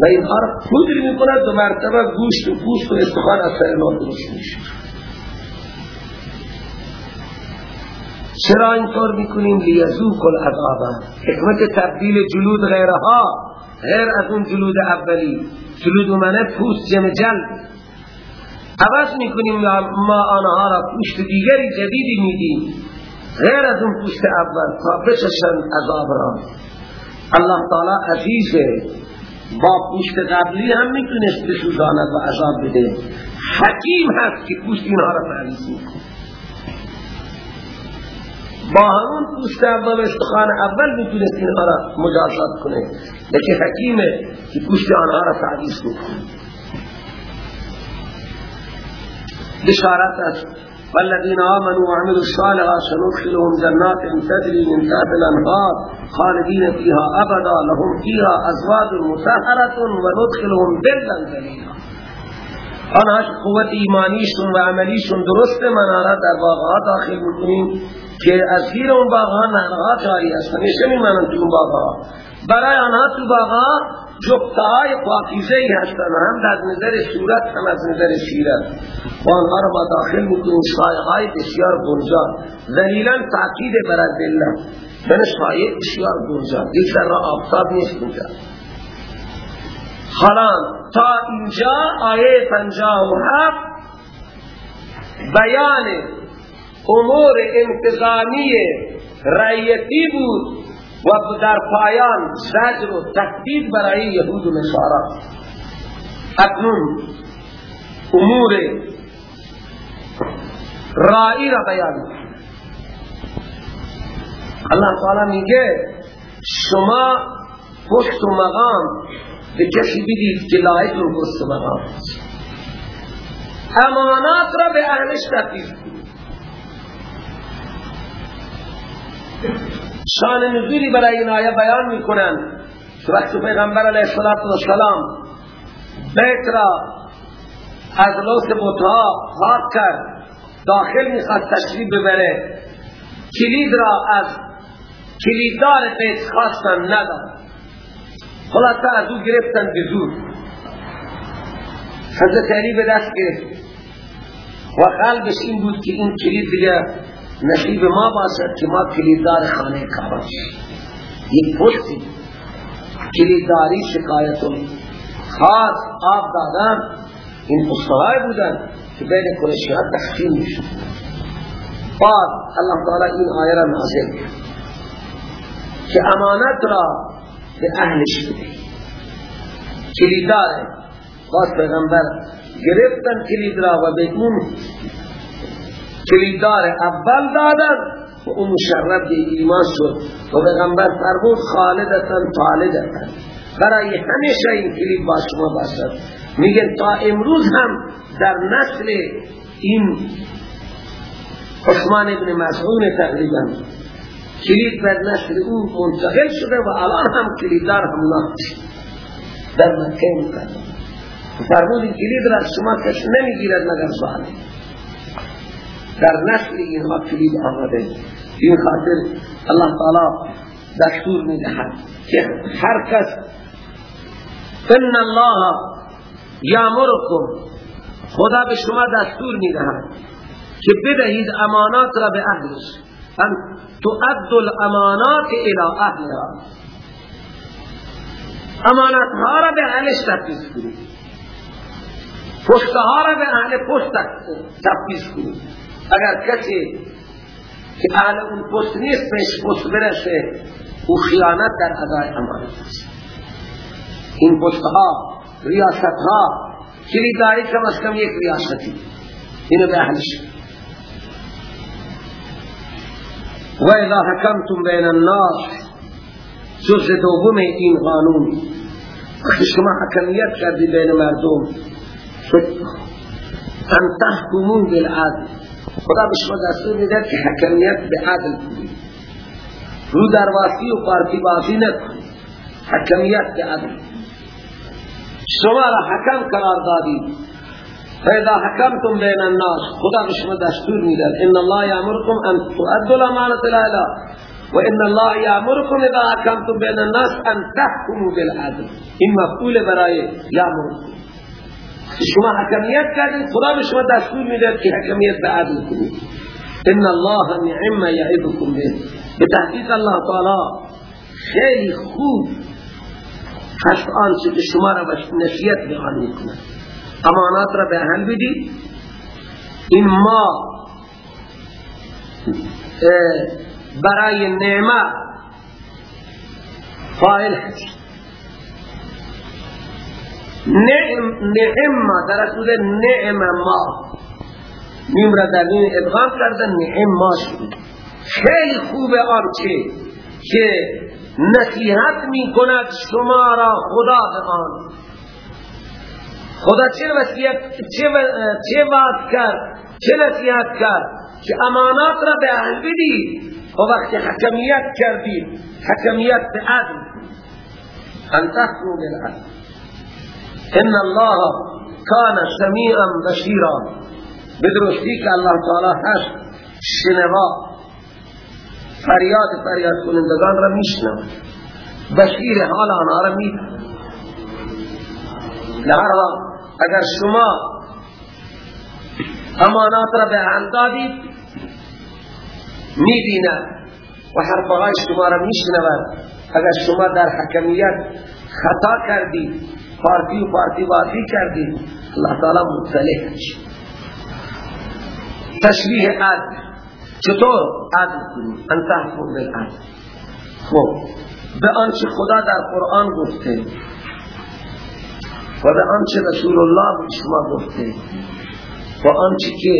و اینها را پودر می‌کند دو مرتبه گوشت و پوست و استخوان از سر ما درست میشه. چرا اینطور می‌کنیم؟ لیزوک العذاب. حکمت تبدیل جلود غیرها غیر از اون جلود اولی. جلود منه پوست جمع جلد. عوض می‌کنیم ما آنها را پوست دیگری جدیدی میدیم. غیر از اون پوست اول تا بچشن عذاب را. الله تعالی عزیزه با پوست قبلی هم می‌تونست بسوزاند و عذاب بده. حکیم هست که پوست اینها را تعریض می‌کنه. با همون پوست اول استخان اول می‌تونست اینها را مجازات کنه لیکن حکیمه که پوست آنها را تعریض می‌کنه بشارت است. والذین آمنوا وعملوا الصالحات سندخلهم جنات تجري من تحت الانهار خالدين فيها ابدا. لهم فيها ازواج مطهره وندخلهم ظلا ذليلا آنها قوت ایمانیشون و عملیشون درست منارا در باغها داخل می‌کنیم که از زیر اون باغها نهرها جاری است همیشه میمانند تو اون برای آنها تو باغها جبتهای پاکیزه ای هستن. هم در نظر صورت هم از نظر سیرت و آنها را ما داخل می‌کنیم. سایه های بسیار گنجان. ذلیلا تاکید برد دلم من سایه بسیار گنجان. یک در را آفتاب نیست اینجا. حالا تا اینجا آیه پنجاه و هفت بیان امور انتظامی رعیتی بود و در پایان زجر و تکتیب برای یهود و نصارا. اکنون امور رائی را بیان. اللہ تعالی میگه شما پشت و مقام به کسی بدید که لایق رو مقام امانات را به اهلش تفیز کنید. شان نزولی برای این آیه بیان می‌کنن که وقتی پیغمبر علیه السلام بیت را از لوس بوتها پاک کرد. داخل می‌خواد تشریف ببره. کلید را از کلیددار بیت خواستن نداد. خلاصه از او گرفتن به زور. حضرت علی به دست گرفت. و قلبش این بود که این کلید دیگه نصیب ما باشد که ما کلیددار خانه کعبه یک پشتی کلیدداری شکایت خاص آب دادن این پشتهای بودن که بین قریشیان تقسیم می‌شد. بعد الله تعالی این آیه را نازل که امانت را به اهلش بده کلیددار باز پیغمبر گرفتن کلید را و به اون کلیددار اول دادن و اون مشرب به ایمان شد. و پیغمبر فرمود خالدتن طالدتن برای همیشه این کلید با شما باشد. میگن تا امروز هم در نسل این عثمان ابن مسعون تقریبا کلید بر نسل او منتقل شده و الان هم کلیددار هم ناکش در مکه مکرم فرمود این کلید را شما کش نمی‌گیرد مگر صالح در نسل اینها کلید آمده. این خاطر الله تعالی دستور می‌دهد که هر کس ان الله یامرکم. خدا به شما دستور می‌دهد که بدهید امانات را به اهلش تؤد الامانات الى اهلها امانات ها را به اهلش تفیز کنید. پشت ها را به اهل پشت تفیز کنید. اگر کسی که اهل اون پست نیست بهش پست برسه او خیانت در ادای امانت است. این پست ها ریاست ها کلیداری کم از کم یک ریاستی. اینو به اهلش و اذا حکمتم بین الناس جز دوم این قانون وقتی شما حکمیت کردی بین مردم ان تحکمون بالعدل. خدا به شما دستور میده که حکمیت به عدل کنید. رو درواسی و پارتی بازی نکنید حکمیت به عدل. شما را حکم قرار دادید فاذا حکمتم بین الناس خدا به شما دستور میداد ان الله یامرکم ان تؤدوا الامانه إلى و ان الله یامرکم اذا حکمتم بین الناس ان تحكموا بالعدل. این مفعول برای یامرکم شما حکمیت کردید خدا به دستور میداد که حکمیت به عدل کنید. ان الله نعم یعظکم به. به الله تعالی خیلی خوب هست آنچه که شما را نصیحت بیان میکنه امانات را به اهل بدید این ما برای نعمه فائل هست. نعم نعم در اصول نعم ما. نیم را در این ادغام کردن نعم شد. خیلی خوبه آنچه که نصیحت می کند شما را خدا به آن خدا چه وصیت چه چه وعد کرد؟ چه نصیحت کرد؟ که امانات را به أهل بدید و وقتی حکمیت کردید حکمیت به عدل. ان تحکموا بالعدل ان الله کان سمیعا بصیرا. بدرستی که الله تعالی هست. شنوا. فریاد فریاد کنندگان را میشنود بشیر حال آنها را میداند. لحظه اگر شما امانات را به اهل دادید می‌بیند و حرفهای شما را میشنود. اگر شما در حکمیت خطا کردید پارتی و پارتی بازی کردید اللہ تعالی مطلع تشریح عدل. چطور؟ عدل کنی انت حکم بالعدل. خب به آنچه خدا در قرآن گفته و به آنچه رسول الله به شما گفته و آنچه که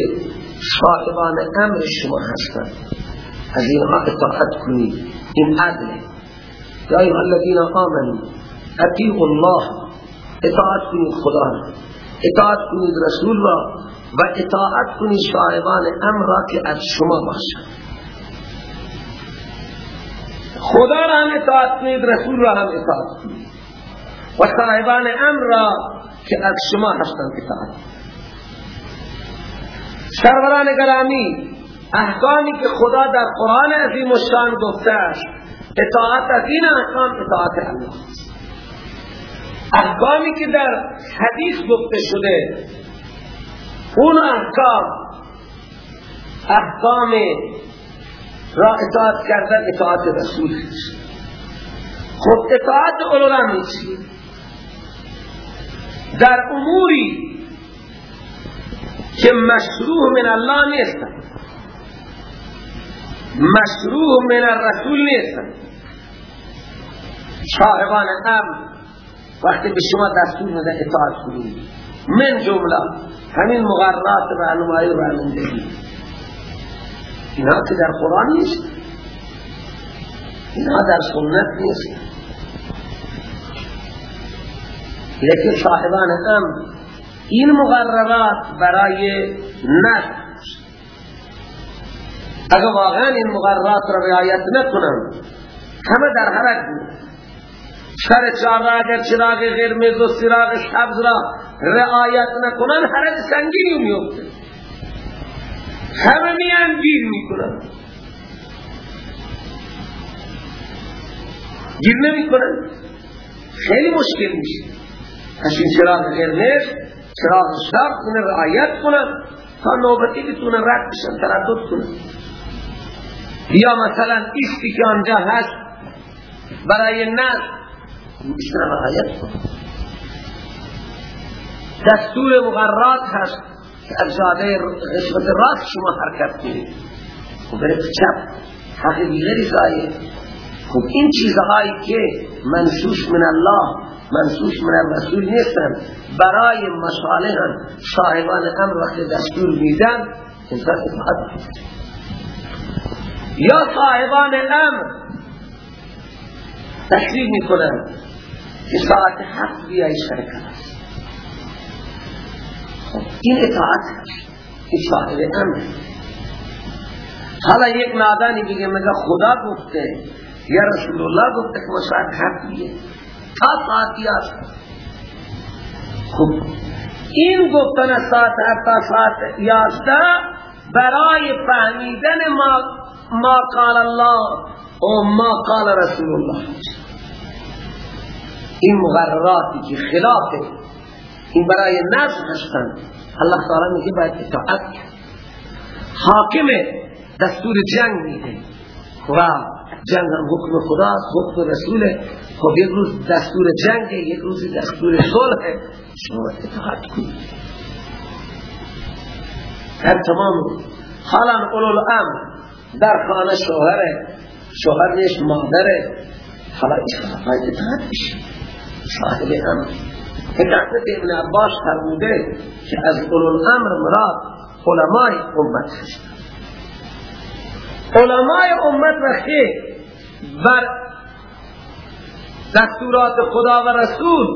صاحبان امر شما هستند از اینها اطاعت کنید. این عدل. یا ایها الذین آمنوا اطیعوا الله اطاعت کنید خدا اطاعت کنید رسول را و اطاعت کنید صاحبان امر را که از شما باشد خدا را هم اطاعت کنید رسول را هم اطاعت کنید. و صاحبان امر را که از شما هستند اطاعت سروران گرامی احکامی که خدا در قرآن عظیم الشان گفته است اطاعت از این احکام اطاعت الله احکامی که در حدیث گفته شده اون احکام احکام را اطاعت کردن اطاعت رسول خب اطاعت اولولا میشه در اموری که مشروع من الله نیستن مشروع من الرسول نیستن صاحبان امر وقتی به شما دستور میده اطاعت کنید. من جمله همین مقررات رهنمایی و رهنمودگی اینا که در قرآن نیست. اینا در سنت نیست. لیکن صاحبان امر این مقررات برای نسل اگر واقعا این مقررات را رعایت نکنم همه در حرک بود. سر چار را اگر چراغ قرمز و سراغ سبز را رعایت نکنن حرج سنگینی میفته همه میان گیر می‌کنن. گیر نمی‌کنن. خیلی مشکل میشه. این چراغ قرمز چراغ سبز کنه رعایت کنن تا نوبتی بتونن رد بشن تردد کنن یا مثلا ایستی که آنجا هست برای نزد بیشتر رعایت کن دستور مقررات هست که اجزاده قسمت راست شما حرکت کنید و برد چپ حق دیگری زایی خب این چیزهایی که منسوس من الله منسوس من الرسول نیستن برای مصالح صاحبان امر وقت دستور میدن انسان اطاعت یا صاحبان امر تشریح می‌کنن که ساعت حق بیای شرکت این اطاعت این صاحب امر. حالا یک نادانی بگه مگه خدا گفته یا رسول الله گفته که مساعد حق بیه تا ساعتی است. خب این گفتن ساعت حتی ساعت یازده برای فهمیدن ما ما قال الله و ما قال رسول الله. این مقرراتی که خلافه این برای نفس هستند الله تعالی میگه باید اطاعت حاکم دستور جنگ میده. و جنگ هم حکم خدا حکم رسول خب یک روز دستور جنگ یک روز دستور صلح. شما اطاعت کنید. هر تمام حالا اولو الامر در خانه شوهره. شوهر نیش مادره. حالا اصلاح اطاعت بشه. صاحب امر. حکمت ابن عباس فرموده که از اولو الامر مراد علمای امت هست علمای امت وقتی بر دستورات خدا و رسول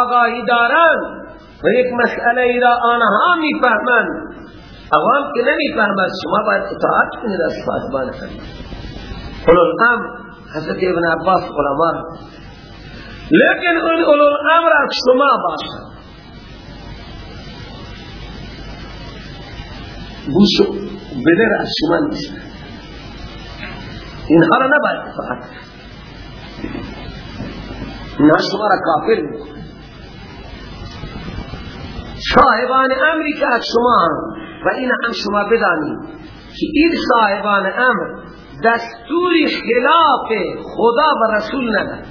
آگاهی دارند و یک مسئله ای را آنها می‌فهمند. عوام که نمی‌فهمند شما باید اطاعت کنید از صاحبان فرمان اولو الامر حضرت ابن عباس علما لیکن اون اولو الامر از شما باشد گوش بدر از شما نیست. اینها را نباید اطاعت اینها شما را کافر صاحبان امری که از شما و این هم شما بدانید که این صاحبان امر دستوری خلاف خدا و رسول ندن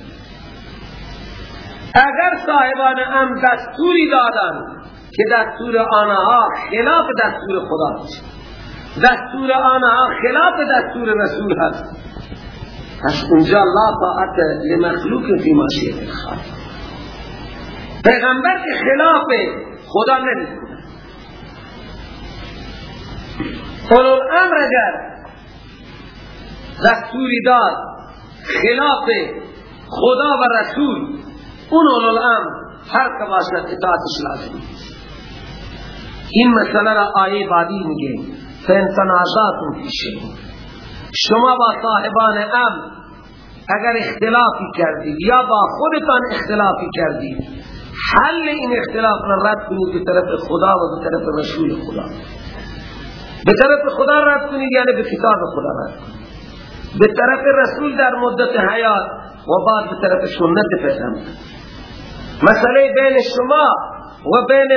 اگر صاحبان امر دستوری دادن که دستور آنها خلاف دستور خدا هست دستور آنها خلاف دستور رسول هست. پس اونجا لا طاعت لمخلوق فی معصیت الخالق پیغمبر که خلاف خدا نمی‌کنه اولو الامر اگر دستوری داد خلاف خدا و رسول اون اولو الامر هر که باشد اطاعتش لازم این مسئله را آیه بعدی میگه. فین تنازاتون پیشه. شما با صاحبان امر اگر اختلافی کردید یا با خودتان اختلافی کردید حل این اختلاف را رد کنید به طرف خدا و به طرف رسول خدا. به طرف خدا رد کنید یعنی به کتاب خدا رد کنید. به طرف رسول در مدت حیات و بعد به طرف سنت پیغمبر مسئله بین شما و بین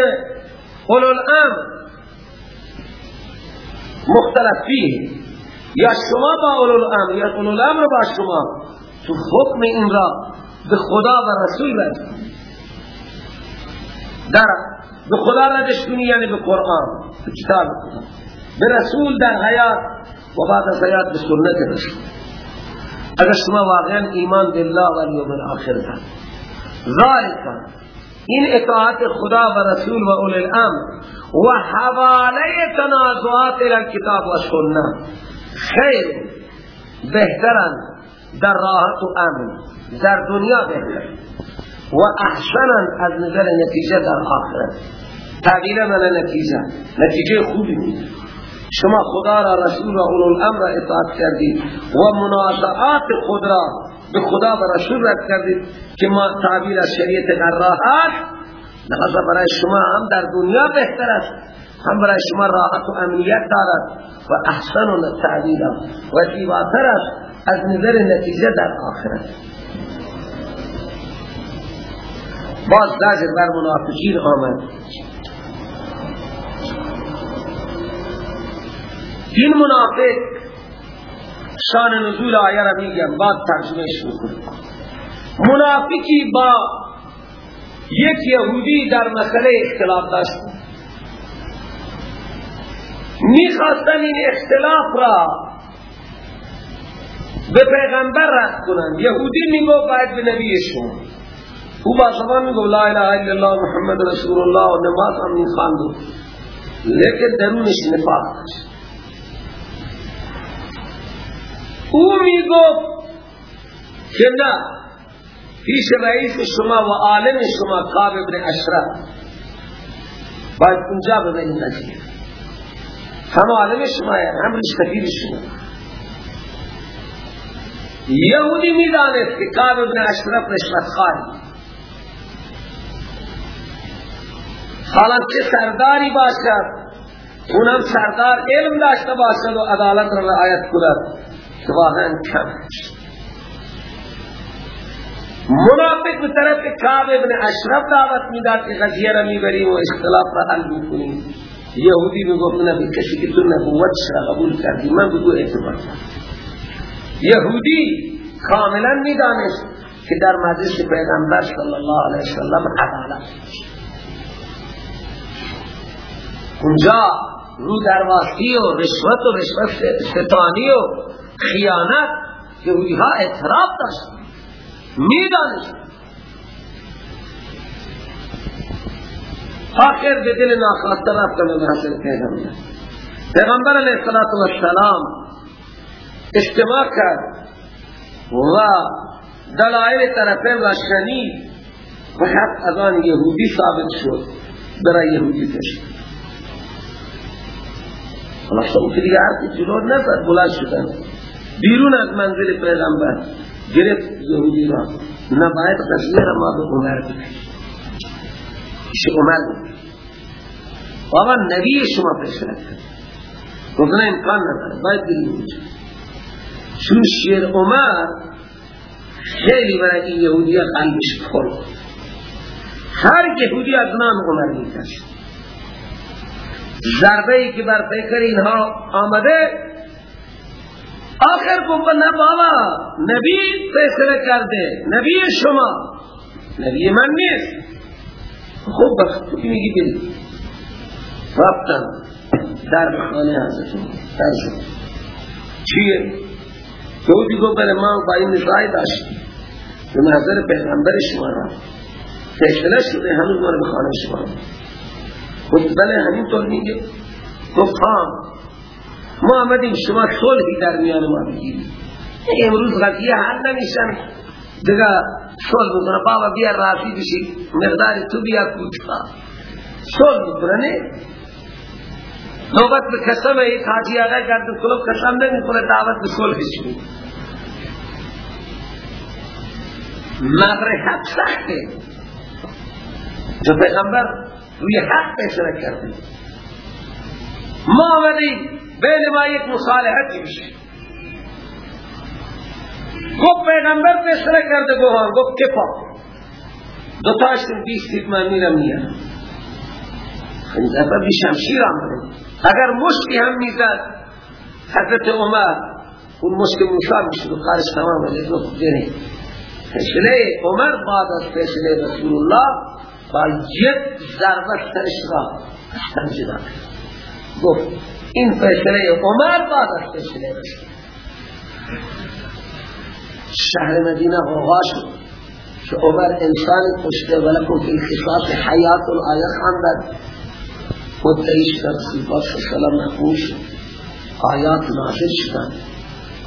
اولو الامر مختلف فیه. یا شما با اولو الامر یا اولو الامر با شما. تو حکم این را به خدا و رسول در به خدا ردش کنی یعنی به قرآن به کتاب. به رسول در حیات و بعد از حیات به سنت رسول. اگر شما واقعا ایمان بالله و الیوم الاخر دارید ذالک این اطاعت خدا و رسول و اول الأمر و حواله تنازعات إلى کتاب و سنت خیر بهترن در راحت و امن. در دنیا بهتر. و احسنن از نظر نتیجه در آخرت. تغییر من نتیجه. نتیجه خوبی میده شما خدا را رسول و اولو الامر اطاعت کردید. و منازعات خود را به خدا و رسول رد کردید که ما تعبیر از شریعت است لحظه برای شما هم در دنیا بهتر است. هم برای شما راحت و امنیت دارد و احسن و تعبیر و زیباتر است از نظر نتیجه در آخرت. باز زجر بر منافقین آمد. این منافق شان نزول آیه را میگم بعد ترجمهش می‌کنم. منافقی با یک یهودی در مسئله اختلاف داشت. می‌خواستن این اختلاف را به پیغمبر رد کنند. یهودی میگو باید به نبیشون او با زبان میگو لا اله الا الله محمد رسول الله. و نماز هم میخواندو لیکن درونش نفاق داشت. او میگو که نه پیش رئیس شما و عالم شما قاب ابن اشرف باید اونجا ببینید نزید هم عالم شما هم رشتفیر شما یهودی می‌دانست که قاب ابن اشرف رشوت خواهی حالا چه سرداری باشد اونم سردار علم داشته باشد و عدالت را رعایت کند واقعا کم منافق به طرف کعب ابن اشرف دعوت می‌داد که قضیه را می‌بریم و اختلاف را حل می‌کنیم یهودی می‌گفت نبی کسی که تو نبوت را قبول کردی. من بگو اعتبار یهودی کاملا می‌دانست که در مجلس پیغمبر صلی الله علیه وسلم عدالت اونجا رو درواسی و رشوت و رشوت ستانی و خیانت یهودی ها اعتراف داشت. می‌دانست. آخر به دل ناخواسته رفتن به حضرت پیغمبر پیغمبر علیه السلام اجتماع کرد و دلائل طرفین و شنید و حق از آن یهودی ثابت شد. برای یهودی کشید خلاص اون که دیگه حرفی جلو نزد بلند شدن. بیرون از منزل پیغمبر گرفت یهودی را. نباید قضیه را ما به عمر پیش عمر بابا نبی شما پیش رفت گفتن امکان نداره باید بریم اونجا چون شیر عمر خیلی برای این یهودی قلبش پر هر یهودی از نام عمر می‌کشد ضربه ای که بر پیکر اینها آمده آخر نه بابا نبی فیصله کرده نبی شما نبی من نیست. خوب تو کی میگی بری رفتن در خانه حضرت در شد چیه؟ یهودی گفت بله ما با این نزاعی داشتیم به محضر پیغمبر شما را. فیصله شده هنوز ما به شما گفت بله همینطور میگه. گفت ها ما آمدیم شما صلحی در میان ما بگیریم امروز قضیه حل نمیشن دیگه صلح بکنه. بابا بیا راضی بشی مقدار تو بیا کوچکا صلح بکنه نه؟ نوبت به قسم ایک حاجی آقا کرد کلوب قسم نمی کنه دعوت به صلح شروع مغر حق سخته. جو پیغمبر روی حق پیسره کرده. ما آمدیم بین ما یک مصالحتی میشه. گفت پیغمبر پیسره کرده گوهان گفت کفا دو تاشتون بیستید من میرم میرم خیلی دفعه بی شمشیر آمده. اگر مشکی هم می‌زد حضرت عمر اون مشک موسا می‌شد و کارش تمام علیه گفت جنه فیصله عمر بعد از فیصله رسول الله با یک ضربت سرش را جدا گفت این فیصله عمر بعد از فیصله شهر مدینه غوغا شد که عمر انسان کشته ولکن فی خصاص حیات الآیه خاندد مدعی شدن صفات سلام نخوش آیات نازل شدن.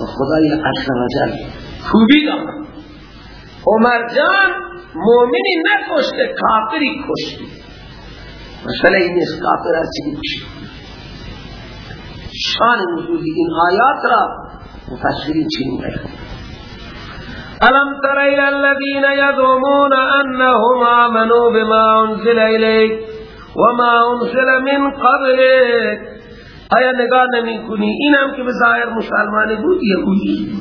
و خدای عز و جل خوبی دارد عمر جان مومنی نکشته کافری کشتی. مسئله این است کافر از چی شان نزولی این آیات را مفسرین چی میگه ألم تر إلى الذين يزعمون أنهم آمنوا بما أنزل إليك وما أنزل من قبلك آیا نگاه نمی کنی اینم که به ظاهر مسلمان بود یهودی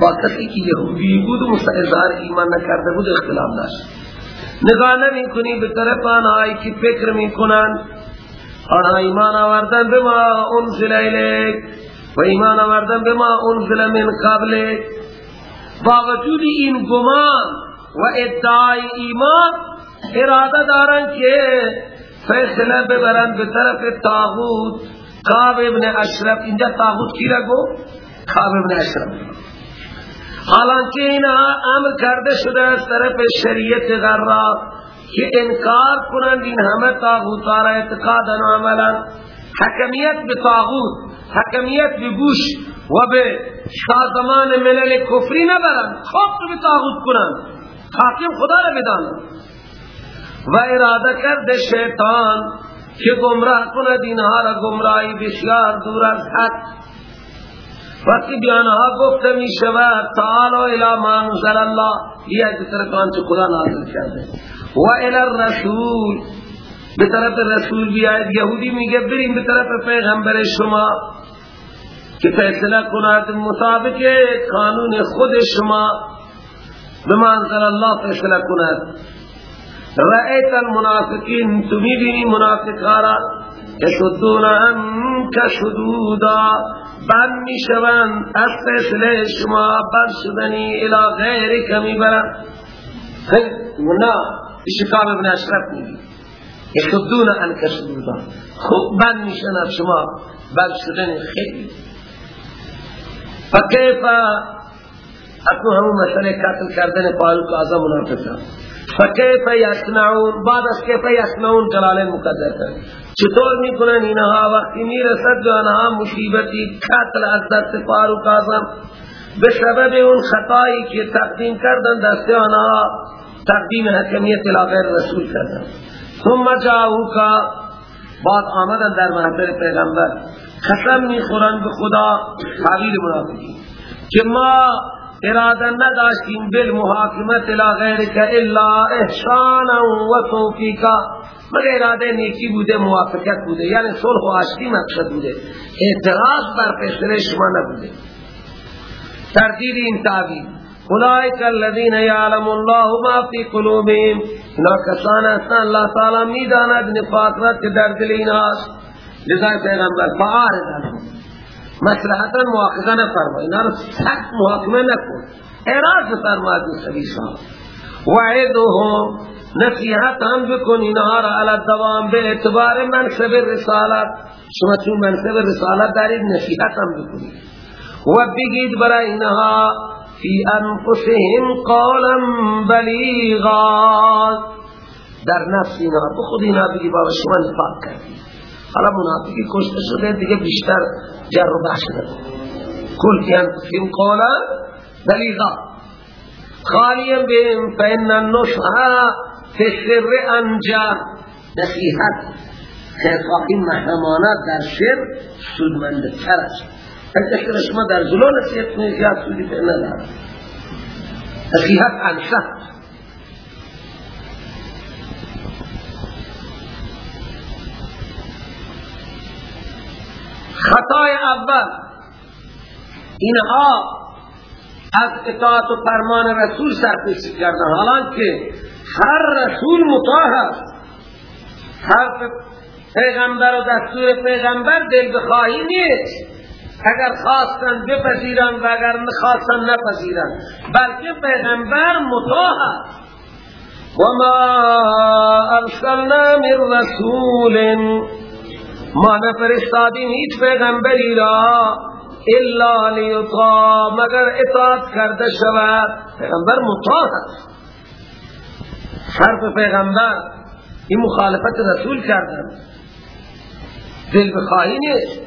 با کسی که یهودی بود و اظهار ایمان نکرده بود اختلاف داشت. نگاه نمی کنی به طرف آنهایی که فکر می کنن آنها ایمان آوردن به ما انزل الیک و ایمان آوردن به ما انزل من قبلک با وجود این گمان و ادعای ایمان اراده دارن که فیصله ببرن به طرف تاغوت قاب ابن اشرف اینجا تاغوت کی را گو؟ قاب ابن اشرف حالانکه اینا امر کرده شده از طرف شریعت غرا که انکار کنند؟ این همه تاغوت را اعتقادا و عملا. حکمیت به تاغوت حکمیت به بوش و به سازمان ملل کفری نبرند. تو به تاغوت کنند. حاکم خدا را بدانند. و اراده کرد شیطان که گمراه کند. اینها را گمراهی بسیار دور از حق. وقتی بیانها گفته می شود تعالو الى ما انزل الله. بیا که طرف آنچه خدا نازل کرده. و الى الرسول. به طرف رسول بیاید یهودی میگه بریم به طرف پیغمبر شما که فیصله کند. مطابق قانون خود شما به منظر الله فیصله کند. رأیت المنافقین تو می‌بینی منافقارا یشدون انک شدودا بند می‌شوند از فیصله شما بند شدنی الى غیر کمی برن نه. شکام ابن اشرف میگی. یشدون انک شدودا خوب بند میشن از شما. بند شدن خیلی. فکیفا اکنو همون مسئله قتل کردن فاروق اعظم منافقان. فکیف یسنعون بعد از کیف یسنعون جلال مقدر کرد چطور می‌کنن اینها؟ وقتی می‌رسد به آنها مصیبتی قتل از دست فاروق اعظم به سبب اون خطایی که تقدیم کردن دست آنها تقدیم حکمیت غیر رسول کردن. ثم جاؤوکا بعد آمدن در محضر پیغمبر. قسم می‌خورن به خدا تعبیر منافقی که ما اراده نداشتیم بالمحاکمت الى غیرک الا احسانا و توفیقا. مگر اراده نیکی بوده موافقت بوده یعنی صلح و عشقی مقصد بوده. اعتراض بر فیصله شما نبوده. تردید این تعبیر اولئک الذین یعلم الله ما فی قلوبهم. اینا کسان هستن اللہ تعالی می‌داند نفاق را که در دل ایناست لذا پیغمبر فعارض مصلحتا مواخذه نفرما اینا رو سخت محاکمه نکن. اعراض فرما دو سبی صاحب وعدهم نصیحت هم بکن. اینها را علی دوام به اعتبار منصب رسالت. شما چون منصب رسالت دارید نصیحت هم بکنید. و بگید برای اینها فی انفسهم قولا بلیغا در نفس اینها بخود اینها بگی بابا شما نفاق کردید حالا منافقی کشته شده دیگه بیشتر جر و بحث نده کل که انفسهم قولا بلیغا خالیم بهم فإن النصح فی سر انجا. نصیحت خیرخواهی محرمانه در سر سودمنده تر است. اگر شما در جلو نصیحت کنید زیاد سودی پر ندارد نصیحت انشا خطای اول اینها از اطاعت و فرمان رسول سرپیچی کردن. حالان که هر رسول مطاع هر پیغمبر و دستور پیغمبر دل بخواهی نیست. اگر خواستن بپذیرن و اگر نخواستن نپذیرن. بلکه پیغمبر هست وما ارسلنا من رسول. ما نفرستادیم هیچ پیغمبری را الا لیطا مگر اطاعت کرده شود. پیغمبر مطاع است. حرف پیغمبر این مخالفت رسول کردن. دل بخواهی نیست.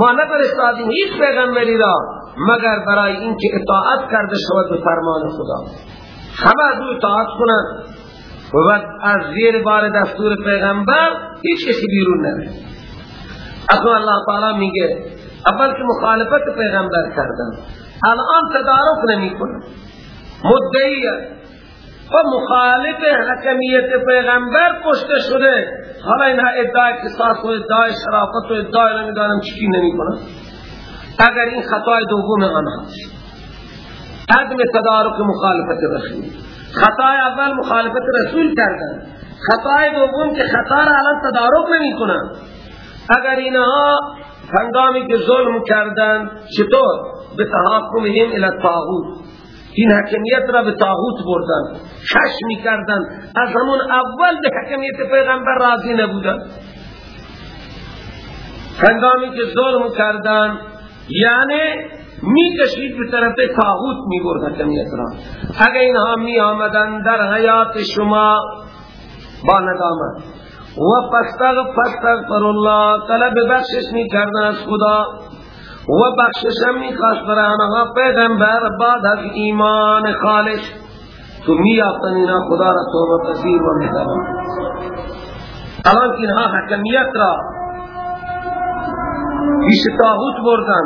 ما نفرستادیم هیچ پیغمبری را مگر برای اینکه اطاعت کرده شود به فرمان خدا. همه از او اطاعت کنند و از زیر بار دستور پیغمبر هیچ کسی بیرون نره اصلا اللہ تعالی میگه اول که مخالفت پیغمبر کردن الان تدارک نمی کنن مدعی و مخالف حکمیت پیغمبر کشته شده. حالا اینها ادعای قصاص و ادعای شرافت و ادعای نمی‌دانم چکی نمی کنن اگر این خطای دوم آنها عدم تدارک مخالفت رسول. خطای اول مخالفت رسول کردن. خطای دوم که خطا را الان تدارک نمی کنن اگر اینها هنگامی که ظلم کردن چطور؟ به تحاکمهم الى این حکمیت را به طاغوت بردن خش می کردن. از همون اول به حکمیت پیغمبر راضی نبودن. هنگامی که ظلم کردن یعنی می کشید به طرف طاغوت می برد حکمیت را. اگر اینها می آمدن در حیات شما با ندامت. و فاستغفر الله طلب بخشش می کردن از خدا. و بخشش هم می خواست برای آنها پیغمبر بعد از ایمان خالص. تو می آفتن اینا خدا را توبه پذیر و میدارن الان که اینها حکمیت را پیش تاغوت بردن.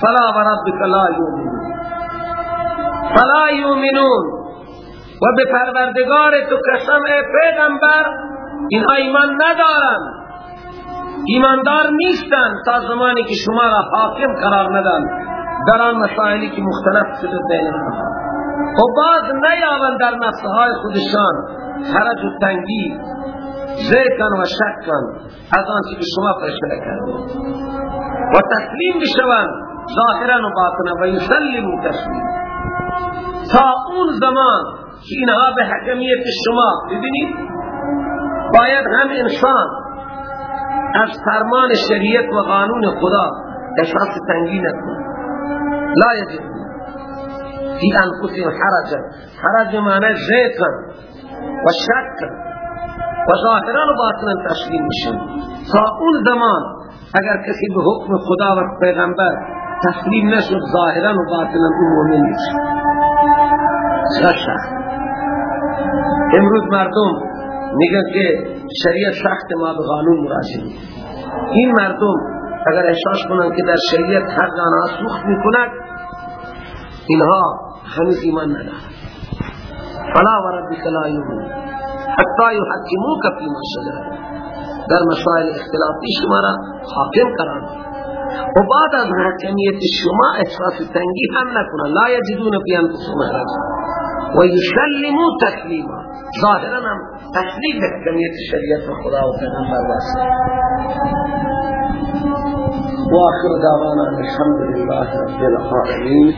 فلا و ربک لا یومنون فلا یومنون و به پروردگار تو قسم پیغمبر اینها ایمان ندارن. ایماندار نیستن تا زمانی که شما را حاکم قرار ندن. در آن مسائلی که مختلف شده بین و بعد نیاون در نفسهای خودشان حرج و تنگی زیکن و شکن از آنچه که شما فشله کردید و تسلیم بشوند ظاهرا و باطنا و یسلم تسلیم. تا اون زمان که اینها به حکمیت شما ببینید باید هم انسان از فرمان شریعت و قانون خدا احساس تنگی نکنه لا یجب فی انفسهم حرجا. حرج معنی زیکن و شکن و ظاهران و باطنا تسلیم میشن تا اون زمان اگر کسی به حکم خدا و پیغمبر تسلیم نشد ظاهرا و باطنا اون مومن نیست. امروز مردم میگن که شریعت سخت ما به قانون مراجعه این مردم اگر احساس کنن که در شریعت حق آنها سوخت می‌کند اینها هنوز ایمان ندارد فلا وربک لا یؤمنون حتی یحکموک فیما شجر. در مسائل اختلافی شما را حاکم قرار و بعد از حکمیت شما احساس تنگی هم نکنن لا یجدون فی انفسهم حرجا و یسلموا تسلیما. ظاهرا هم به حکمیت شریعت خدا و پیغمبر واسه و آخر دعوانا الحمد لله رب العالمین.